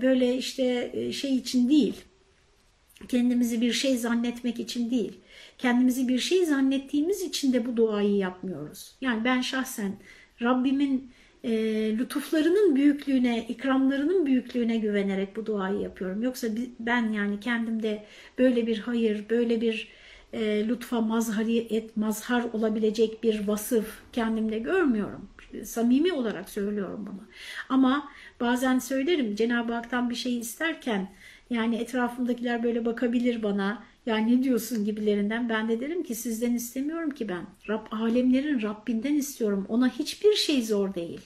böyle işte e, şey için değil, kendimizi bir şey zannetmek için değil, kendimizi bir şey zannettiğimiz için de bu duayı yapmıyoruz. Yani ben şahsen Rabbimin e, lütuflarının büyüklüğüne, ikramlarının büyüklüğüne güvenerek bu duayı yapıyorum. Yoksa ben yani kendimde böyle bir hayır, böyle bir e, lütfa mazhariyet, mazhar olabilecek bir vasıf kendimde görmüyorum. Samimi olarak söylüyorum bunu. Ama Bazen söylerim Cenab-ı Hak'tan bir şey isterken yani etrafımdakiler böyle bakabilir bana. Ya ne diyorsun gibilerinden. Ben de derim ki sizden istemiyorum ki ben. Rab, alemlerin Rabbinden istiyorum. Ona hiçbir şey zor değil.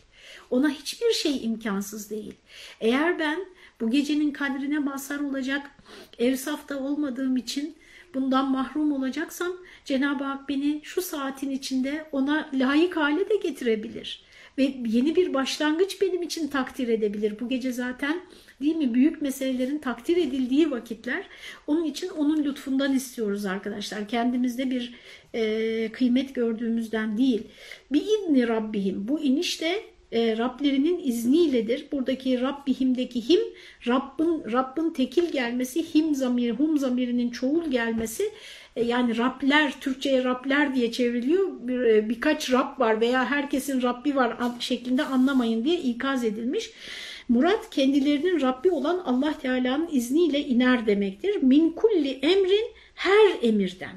Ona hiçbir şey imkansız değil. Eğer ben bu gecenin kadrine mazhar olacak evsafta olmadığım için bundan mahrum olacaksam Cenab-ı Hak beni şu saatin içinde ona layık hale de getirebilir ve yeni bir başlangıç benim için takdir edebilir. Bu gece zaten değil mi büyük meselelerin takdir edildiği vakitler. Onun için onun lütfundan istiyoruz arkadaşlar. Kendimizde bir e, kıymet gördüğümüzden değil. Bir idni Rabbihim. Bu iniş de e, Rablerinin izniyledir. Buradaki Rabbihim'deki him, Rabbin, Rabbin tekil gelmesi, him zamiri, hum zamirinin çoğul gelmesi yani Rabler, Türkçe'ye Rabler diye çevriliyor. Bir, e, birkaç Rab var veya herkesin Rabbi var şeklinde anlamayın diye ikaz edilmiş. Murat kendilerinin Rabbi olan Allah Teala'nın izniyle iner demektir. Min kulli emrin her emirden.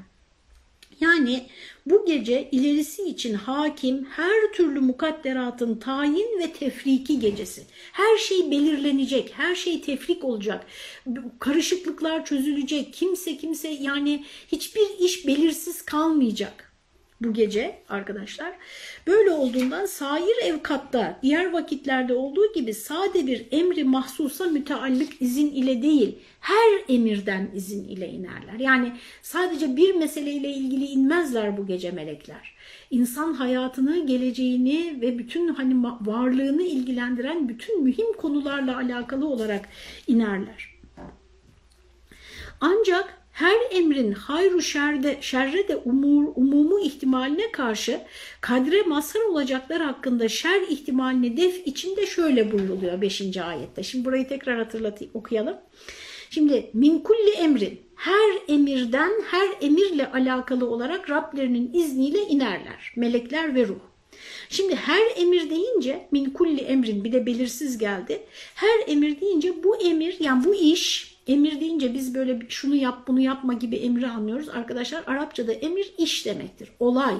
Yani bu gece ilerisi için hakim her türlü mukadderatın tayin ve tefriki gecesi. Her şey belirlenecek, her şey tefrik olacak, karışıklıklar çözülecek, kimse kimse yani hiçbir iş belirsiz kalmayacak. Bu gece arkadaşlar. Böyle olduğundan sair evkatta diğer vakitlerde olduğu gibi sade bir emri mahsusa müteallık izin ile değil her emirden izin ile inerler. Yani sadece bir meseleyle ilgili inmezler bu gece melekler. İnsan hayatını, geleceğini ve bütün hani varlığını ilgilendiren bütün mühim konularla alakalı olarak inerler. Ancak her emrin hayru şerde, şerre de umur, umumu ihtimaline karşı kadre mazhar olacaklar hakkında şer ihtimalini def içinde şöyle buyruluyor 5. ayette. Şimdi burayı tekrar hatırlatayım okuyalım. Şimdi min kulli emrin her emirden her emirle alakalı olarak Rablerinin izniyle inerler. Melekler ve ruh. Şimdi her emir deyince min kulli emrin bir de belirsiz geldi. Her emir deyince bu emir yani bu iş emir deyince biz böyle şunu yap bunu yapma gibi emri anlıyoruz. Arkadaşlar Arapçada emir iş demektir. Olay.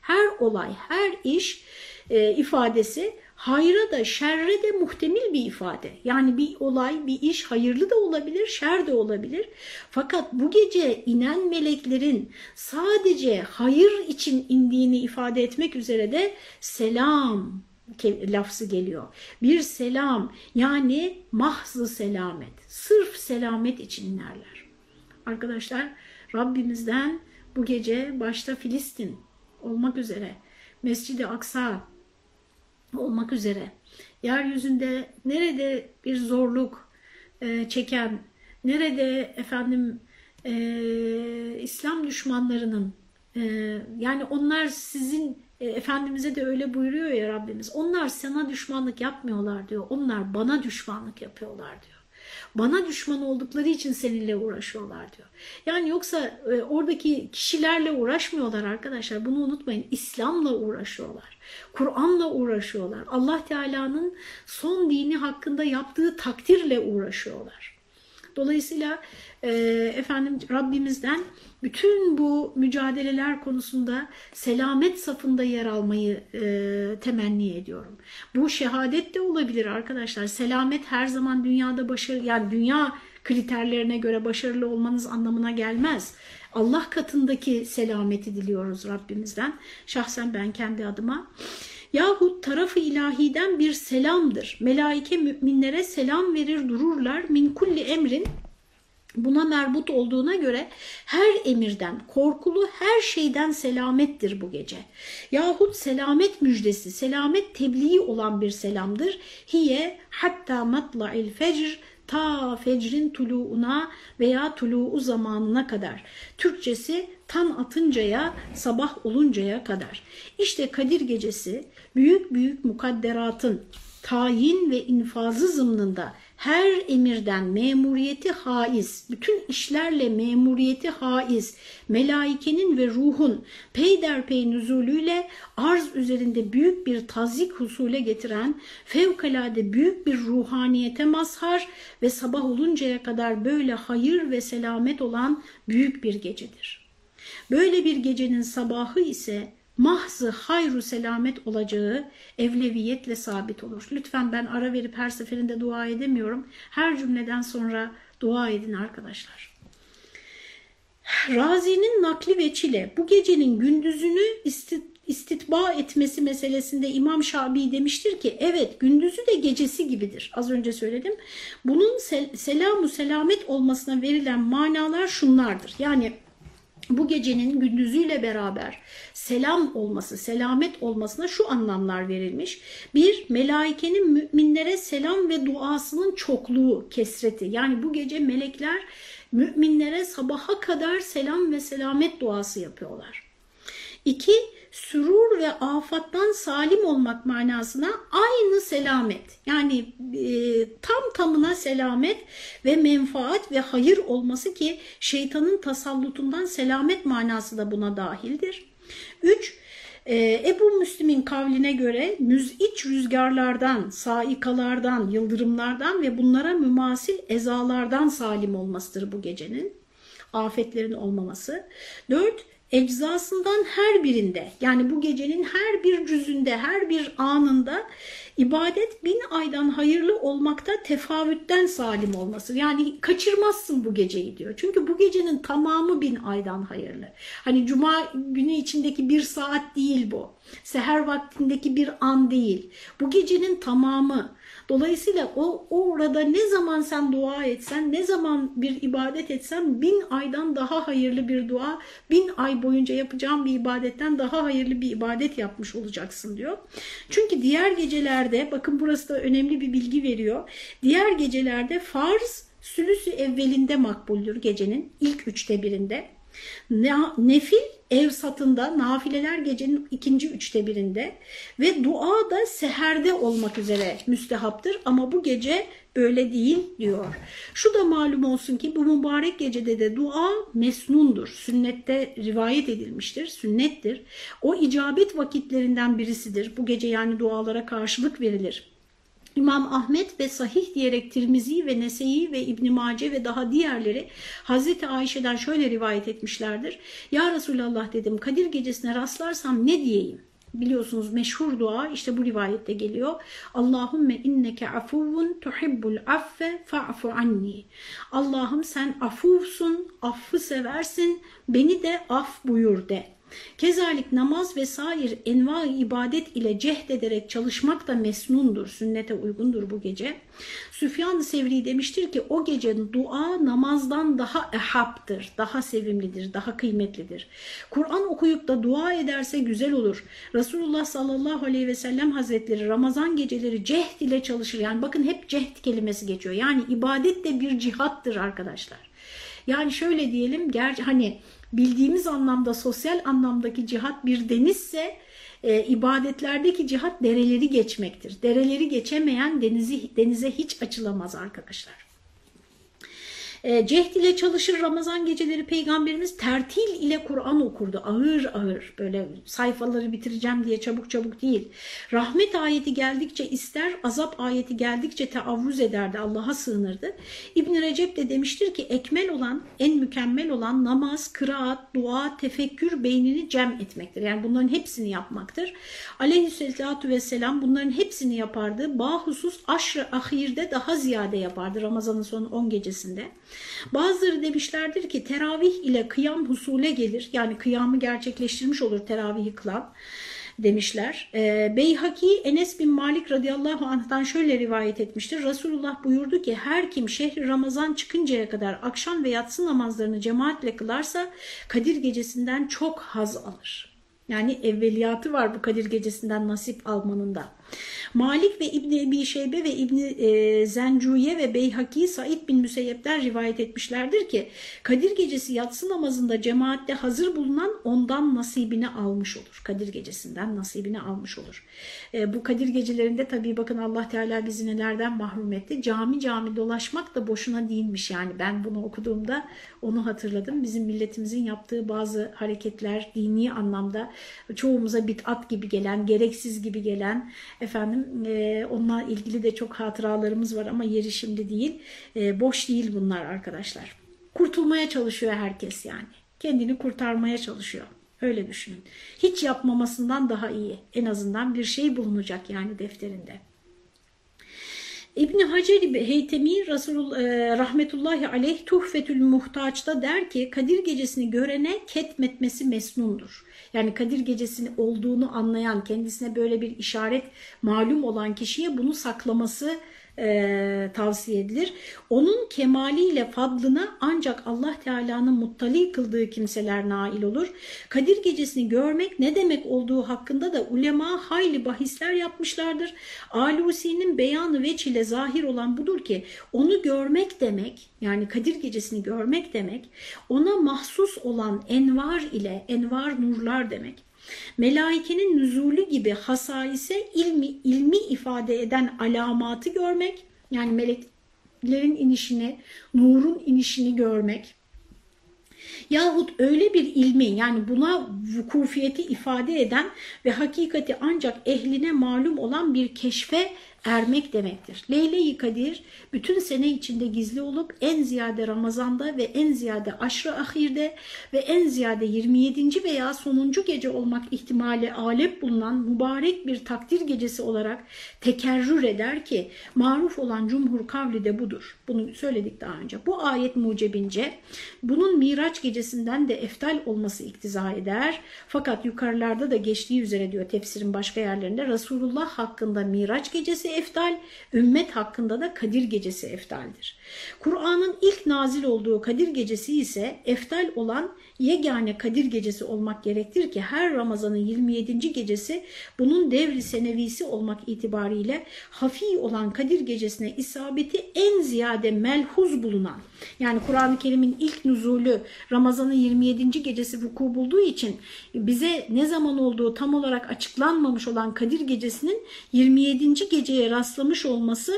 Her olay, her iş e, ifadesi hayra da şerre de muhtemel bir ifade. Yani bir olay, bir iş hayırlı da olabilir, şer de olabilir. Fakat bu gece inen meleklerin sadece hayır için indiğini ifade etmek üzere de selam lafzı geliyor. Bir selam yani mahzı selamet. Sırf selamet için inerler. Arkadaşlar Rabbimizden bu gece başta Filistin olmak üzere Mescid-i Aksa olmak üzere yeryüzünde nerede bir zorluk e, çeken, nerede efendim e, İslam düşmanlarının e, yani onlar sizin e, Efendimiz'e de öyle buyuruyor ya Rabbimiz. Onlar sana düşmanlık yapmıyorlar diyor. Onlar bana düşmanlık yapıyorlar diyor. Bana düşman oldukları için seninle uğraşıyorlar diyor. Yani yoksa e, oradaki kişilerle uğraşmıyorlar arkadaşlar. Bunu unutmayın. İslam'la uğraşıyorlar. Kur'an'la uğraşıyorlar. Allah Teala'nın son dini hakkında yaptığı takdirle uğraşıyorlar. Dolayısıyla e, efendim Rabbimizden bütün bu mücadeleler konusunda selamet safında yer almayı e, temenni ediyorum. Bu şehadet de olabilir arkadaşlar. Selamet her zaman dünyada başarı yani dünya kriterlerine göre başarılı olmanız anlamına gelmez. Allah katındaki selameti diliyoruz Rabbimizden. Şahsen ben kendi adıma. Yahut tarafı ilahiden bir selamdır. Melaike müminlere selam verir dururlar. Min kulli emrin buna merbut olduğuna göre her emirden, korkulu her şeyden selamettir bu gece. Yahut selamet müjdesi, selamet tebliği olan bir selamdır. Hiye hatta matla'il fecr ta fecrin tuluğuna veya tuluğu zamanına kadar. Türkçesi tan atıncaya, sabah oluncaya kadar. İşte Kadir Gecesi büyük büyük mukadderatın tayin ve infazı zımnında her emirden memuriyeti haiz, bütün işlerle memuriyeti haiz, melaikenin ve ruhun peyderpey nüzulüyle arz üzerinde büyük bir tazik husule getiren, fevkalade büyük bir ruhaniyete mazhar ve sabah oluncaya kadar böyle hayır ve selamet olan büyük bir gecedir. Böyle bir gecenin sabahı ise mahzı hayru selamet olacağı evleviyetle sabit olur. Lütfen ben ara verip her seferinde dua edemiyorum. Her cümleden sonra dua edin arkadaşlar. Razi'nin nakli ve çile bu gecenin gündüzünü istit istitba etmesi meselesinde İmam Şabii demiştir ki evet gündüzü de gecesi gibidir. Az önce söyledim. Bunun sel selamu selamet olmasına verilen manalar şunlardır. Yani bu gecenin gündüzüyle beraber selam olması, selamet olmasına şu anlamlar verilmiş. Bir, melaikenin müminlere selam ve duasının çokluğu, kesreti. Yani bu gece melekler müminlere sabaha kadar selam ve selamet duası yapıyorlar. İki, sürur ve afattan salim olmak manasına aynı selamet yani e, tam tamına selamet ve menfaat ve hayır olması ki şeytanın tasallutundan selamet manası da buna dahildir. 3. Ee, Ebu Müslim'in kavline göre müziç rüzgarlardan, saikalardan, yıldırımlardan ve bunlara mümasil ezalardan salim olmasıdır bu gecenin. Afetlerin olmaması. 4 eczasından her birinde yani bu gecenin her bir cüzünde, her bir anında İbadet bin aydan hayırlı olmakta tefavütten salim olması. Yani kaçırmazsın bu geceyi diyor. Çünkü bu gecenin tamamı bin aydan hayırlı. Hani cuma günü içindeki bir saat değil bu. Seher vaktindeki bir an değil. Bu gecenin tamamı. Dolayısıyla o, orada ne zaman sen dua etsen, ne zaman bir ibadet etsen bin aydan daha hayırlı bir dua, bin ay boyunca yapacağın bir ibadetten daha hayırlı bir ibadet yapmış olacaksın diyor. Çünkü diğer gecelerde, bakın burası da önemli bir bilgi veriyor. Diğer gecelerde farz sülüsü evvelinde makbuldür gecenin ilk üçte birinde. Nefil ev satında, nafileler gecenin ikinci üçte birinde ve dua da seherde olmak üzere müstehaptır ama bu gece böyle değil diyor. Şu da malum olsun ki bu mübarek gecede de dua mesnundur. Sünnette rivayet edilmiştir, sünnettir. O icabet vakitlerinden birisidir. Bu gece yani dualara karşılık verilir. İmam Ahmet ve Sahih diyerek Tirmizi ve Nese'yi ve İbn Mace ve daha diğerleri Hazreti Ayşe'den şöyle rivayet etmişlerdir. Ya Resulallah dedim Kadir gecesine rastlarsam ne diyeyim? Biliyorsunuz meşhur dua işte bu rivayette geliyor. Allahümme inneke afuvun tuhibbul affe fa'fu anni. Allah'ım sen afuvsun, affı seversin, beni de af buyur de. Kezalik namaz ve sair enva ibadet ile cehd ederek çalışmak da mesnundur, sünnete uygundur bu gece. Süfyan-ı Sevri demiştir ki o gece dua namazdan daha ehaptır, daha sevimlidir, daha kıymetlidir. Kur'an okuyup da dua ederse güzel olur. Resulullah sallallahu aleyhi ve sellem hazretleri Ramazan geceleri cehd ile çalışır. Yani bakın hep cehd kelimesi geçiyor. Yani ibadet de bir cihattır arkadaşlar. Yani şöyle diyelim, gerçi hani bildiğimiz anlamda sosyal anlamdaki cihat bir denizse e, ibadetlerdeki cihat dereleri geçmektir. Dereleri geçemeyen denizi, denize hiç açılamaz arkadaşlar. E, cehd ile çalışır Ramazan geceleri peygamberimiz tertil ile Kur'an okurdu. Ağır ağır böyle sayfaları bitireceğim diye çabuk çabuk değil. Rahmet ayeti geldikçe ister, azap ayeti geldikçe teavvuz ederdi, Allah'a sığınırdı. İbn Recep de demiştir ki ekmel olan, en mükemmel olan namaz, kıraat, dua, tefekkür, beynini cem etmektir. Yani bunların hepsini yapmaktır. Aleyhisselatü vesselam bunların hepsini yapardı. Bahusus aşrı ahirde daha ziyade yapardı Ramazan'ın son 10 gecesinde. Bazıları demişlerdir ki teravih ile kıyam husule gelir. Yani kıyamı gerçekleştirmiş olur teravihi kılan demişler. E, Beyhaki Enes bin Malik radıyallahu anh'tan şöyle rivayet etmiştir. Resulullah buyurdu ki her kim şehri Ramazan çıkıncaya kadar akşam ve yatsı namazlarını cemaatle kılarsa Kadir gecesinden çok haz alır. Yani evveliyatı var bu Kadir gecesinden nasip almanın da. Malik ve İbni Ebi Şeybe ve İbni e, Zencuye ve Beyhaki Said bin Müseyyep'ten rivayet etmişlerdir ki Kadir gecesi yatsı namazında cemaatte hazır bulunan ondan nasibini almış olur. Kadir gecesinden nasibini almış olur. E, bu Kadir gecelerinde tabii bakın Allah Teala bizi nelerden mahrum etti. Cami cami dolaşmak da boşuna değilmiş yani. Ben bunu okuduğumda onu hatırladım. Bizim milletimizin yaptığı bazı hareketler dini anlamda çoğumuza bit'at gibi gelen, gereksiz gibi gelen efendim e, onunla ilgili de çok hatıralarımız var ama yeri şimdi değil. E, boş değil bunlar arkadaşlar. Kurtulmaya çalışıyor herkes yani. Kendini kurtarmaya çalışıyor. Öyle düşünün. Hiç yapmamasından daha iyi. En azından bir şey bulunacak yani defterinde. İbn Hacer Heytemi Resul e, rahmetullahi aleyh Tuhfetül Muhtaç'ta der ki Kadir gecesini görene ketmetmesi mesnundur. Yani Kadir gecesini olduğunu anlayan, kendisine böyle bir işaret malum olan kişiye bunu saklaması e, tavsiye edilir. Onun kemaliyle fadlına ancak Allah Teala'nın muttali kıldığı kimseler nail olur. Kadir gecesini görmek ne demek olduğu hakkında da ulema hayli bahisler yapmışlardır. Alusi'nin beyanı veç ile zahir olan budur ki onu görmek demek yani Kadir gecesini görmek demek ona mahsus olan envar ile envar nurlar demek. Melaikenin nüzulü gibi hasa ise ilmi, ilmi ifade eden alamatı görmek, yani meleklerin inişini, nurun inişini görmek. Yahut öyle bir ilmi yani buna vukufiyeti ifade eden ve hakikati ancak ehline malum olan bir keşfe ermek demektir. Leyle-i Kadir bütün sene içinde gizli olup en ziyade Ramazan'da ve en ziyade aşrı ahirde ve en ziyade 27. veya sonuncu gece olmak ihtimali alep bulunan mübarek bir takdir gecesi olarak tekerrür eder ki maruf olan cumhur kavli de budur. Bunu söyledik daha önce. Bu ayet mucebince bunun Miraç gecesinden de eftal olması iktiza eder. Fakat yukarılarda da geçtiği üzere diyor tefsirin başka yerlerinde Resulullah hakkında Miraç gecesi eftal, ümmet hakkında da Kadir gecesi eftaldir. Kur'an'ın ilk nazil olduğu Kadir gecesi ise eftal olan yegane Kadir gecesi olmak gerektir ki her Ramazan'ın 27. gecesi bunun devri senevisi olmak itibariyle hafi olan Kadir gecesine isabeti en ziyade melhuz bulunan yani Kur'an-ı Kerim'in ilk nuzulü Ramazan'ın 27. gecesi vuku bulduğu için bize ne zaman olduğu tam olarak açıklanmamış olan Kadir gecesinin 27. geceye rastlamış olması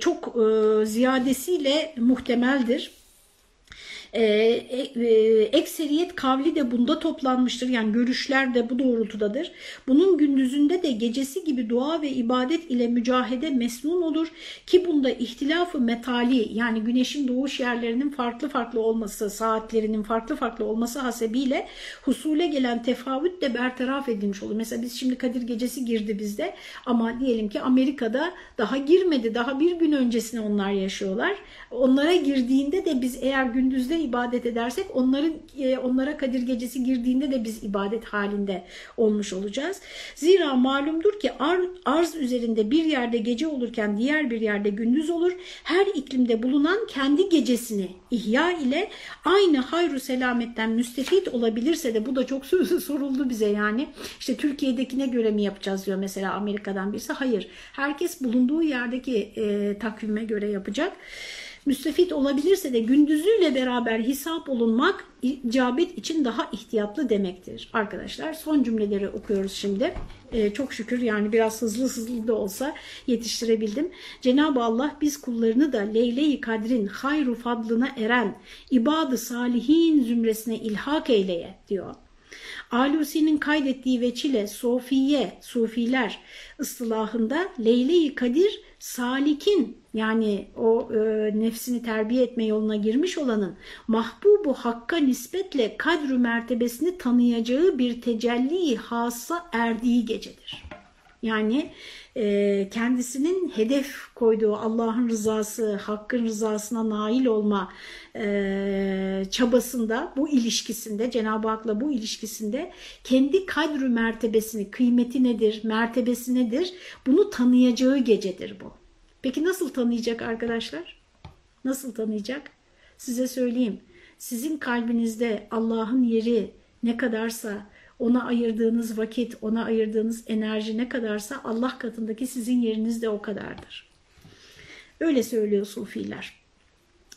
çok ziyadesiyle muhtemeldir. Ee, e, ekseriyet kavli de bunda toplanmıştır. Yani görüşler de bu doğrultudadır. Bunun gündüzünde de gecesi gibi dua ve ibadet ile mücahede mesnun olur ki bunda ihtilafı metali yani güneşin doğuş yerlerinin farklı farklı olması, saatlerinin farklı farklı olması hasebiyle husule gelen tefavüt de bertaraf edilmiş olur. Mesela biz şimdi Kadir gecesi girdi bizde ama diyelim ki Amerika'da daha girmedi. Daha bir gün öncesine onlar yaşıyorlar. Onlara girdiğinde de biz eğer gündüzde ibadet edersek onların e, onlara Kadir gecesi girdiğinde de biz ibadet halinde olmuş olacağız. Zira malumdur ki arz üzerinde bir yerde gece olurken diğer bir yerde gündüz olur. Her iklimde bulunan kendi gecesini ihya ile aynı hayru selametten müstefit olabilirse de bu da çok soruldu bize yani. İşte Türkiye'dekine göre mi yapacağız diyor mesela Amerika'dan birisi. Hayır. Herkes bulunduğu yerdeki e, takvime göre yapacak müstefit olabilirse de gündüzüyle beraber hesap olunmak icabet için daha ihtiyatlı demektir. Arkadaşlar son cümleleri okuyoruz şimdi. Ee, çok şükür yani biraz hızlı hızlı da olsa yetiştirebildim. Cenab-ı Allah biz kullarını da Leyle-i Kadr'in hayru fadlına eren ibadı salihin zümresine ilhak eyleye diyor. Alusi'nin kaydettiği veçile Sofiye, Sufiler ıstılahında Leyle-i Kadir salikin yani o e, nefsini terbiye etme yoluna girmiş olanın mahbubu hakka nispetle kadru mertebesini tanıyacağı bir tecelli hassa erdiği gecedir. Yani e, kendisinin hedef koyduğu Allah'ın rızası, hakkın rızasına nail olma e, çabasında, bu ilişkisinde, Cenab-ı Hak'la bu ilişkisinde kendi kadru mertebesini, kıymeti nedir, mertebesi nedir bunu tanıyacağı gecedir bu. Peki nasıl tanıyacak arkadaşlar? Nasıl tanıyacak? Size söyleyeyim. Sizin kalbinizde Allah'ın yeri ne kadarsa, ona ayırdığınız vakit, ona ayırdığınız enerji ne kadarsa Allah katındaki sizin yeriniz de o kadardır. Öyle söylüyor sufiler.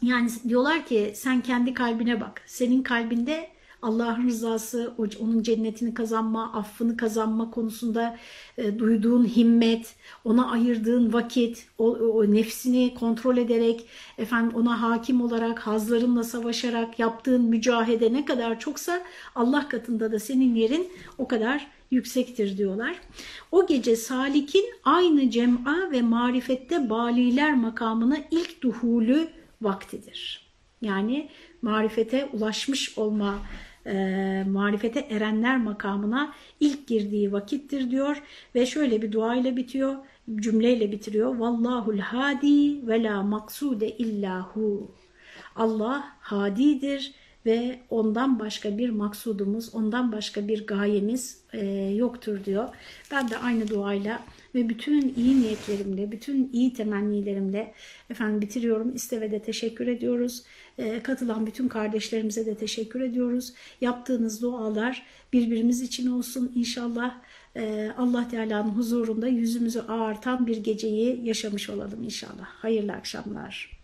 Yani diyorlar ki sen kendi kalbine bak. Senin kalbinde Allah'ın rızası, onun cennetini kazanma, affını kazanma konusunda e, duyduğun himmet, ona ayırdığın vakit, o, o nefsini kontrol ederek, efendim ona hakim olarak, hazlarınla savaşarak yaptığın mücahede ne kadar çoksa Allah katında da senin yerin o kadar yüksektir diyorlar. O gece salikin aynı cem'a ve marifette baliler makamına ilk duhulü vaktidir. Yani marifete ulaşmış olma e, marifete erenler makamına ilk girdiği vakittir diyor ve şöyle bir dua ile bitiyor cümleyle bitiriyor vallahul hadi ve la maksude illahu Allah hadidir ve ondan başka bir maksudumuz, ondan başka bir gayemiz e, yoktur diyor. Ben de aynı duayla ve bütün iyi niyetlerimle, bütün iyi temennilerimle efendim bitiriyorum. İsteve teşekkür ediyoruz. E, katılan bütün kardeşlerimize de teşekkür ediyoruz. Yaptığınız dualar birbirimiz için olsun inşallah. E, Allah Teala'nın huzurunda yüzümüzü ağartan bir geceyi yaşamış olalım inşallah. Hayırlı akşamlar.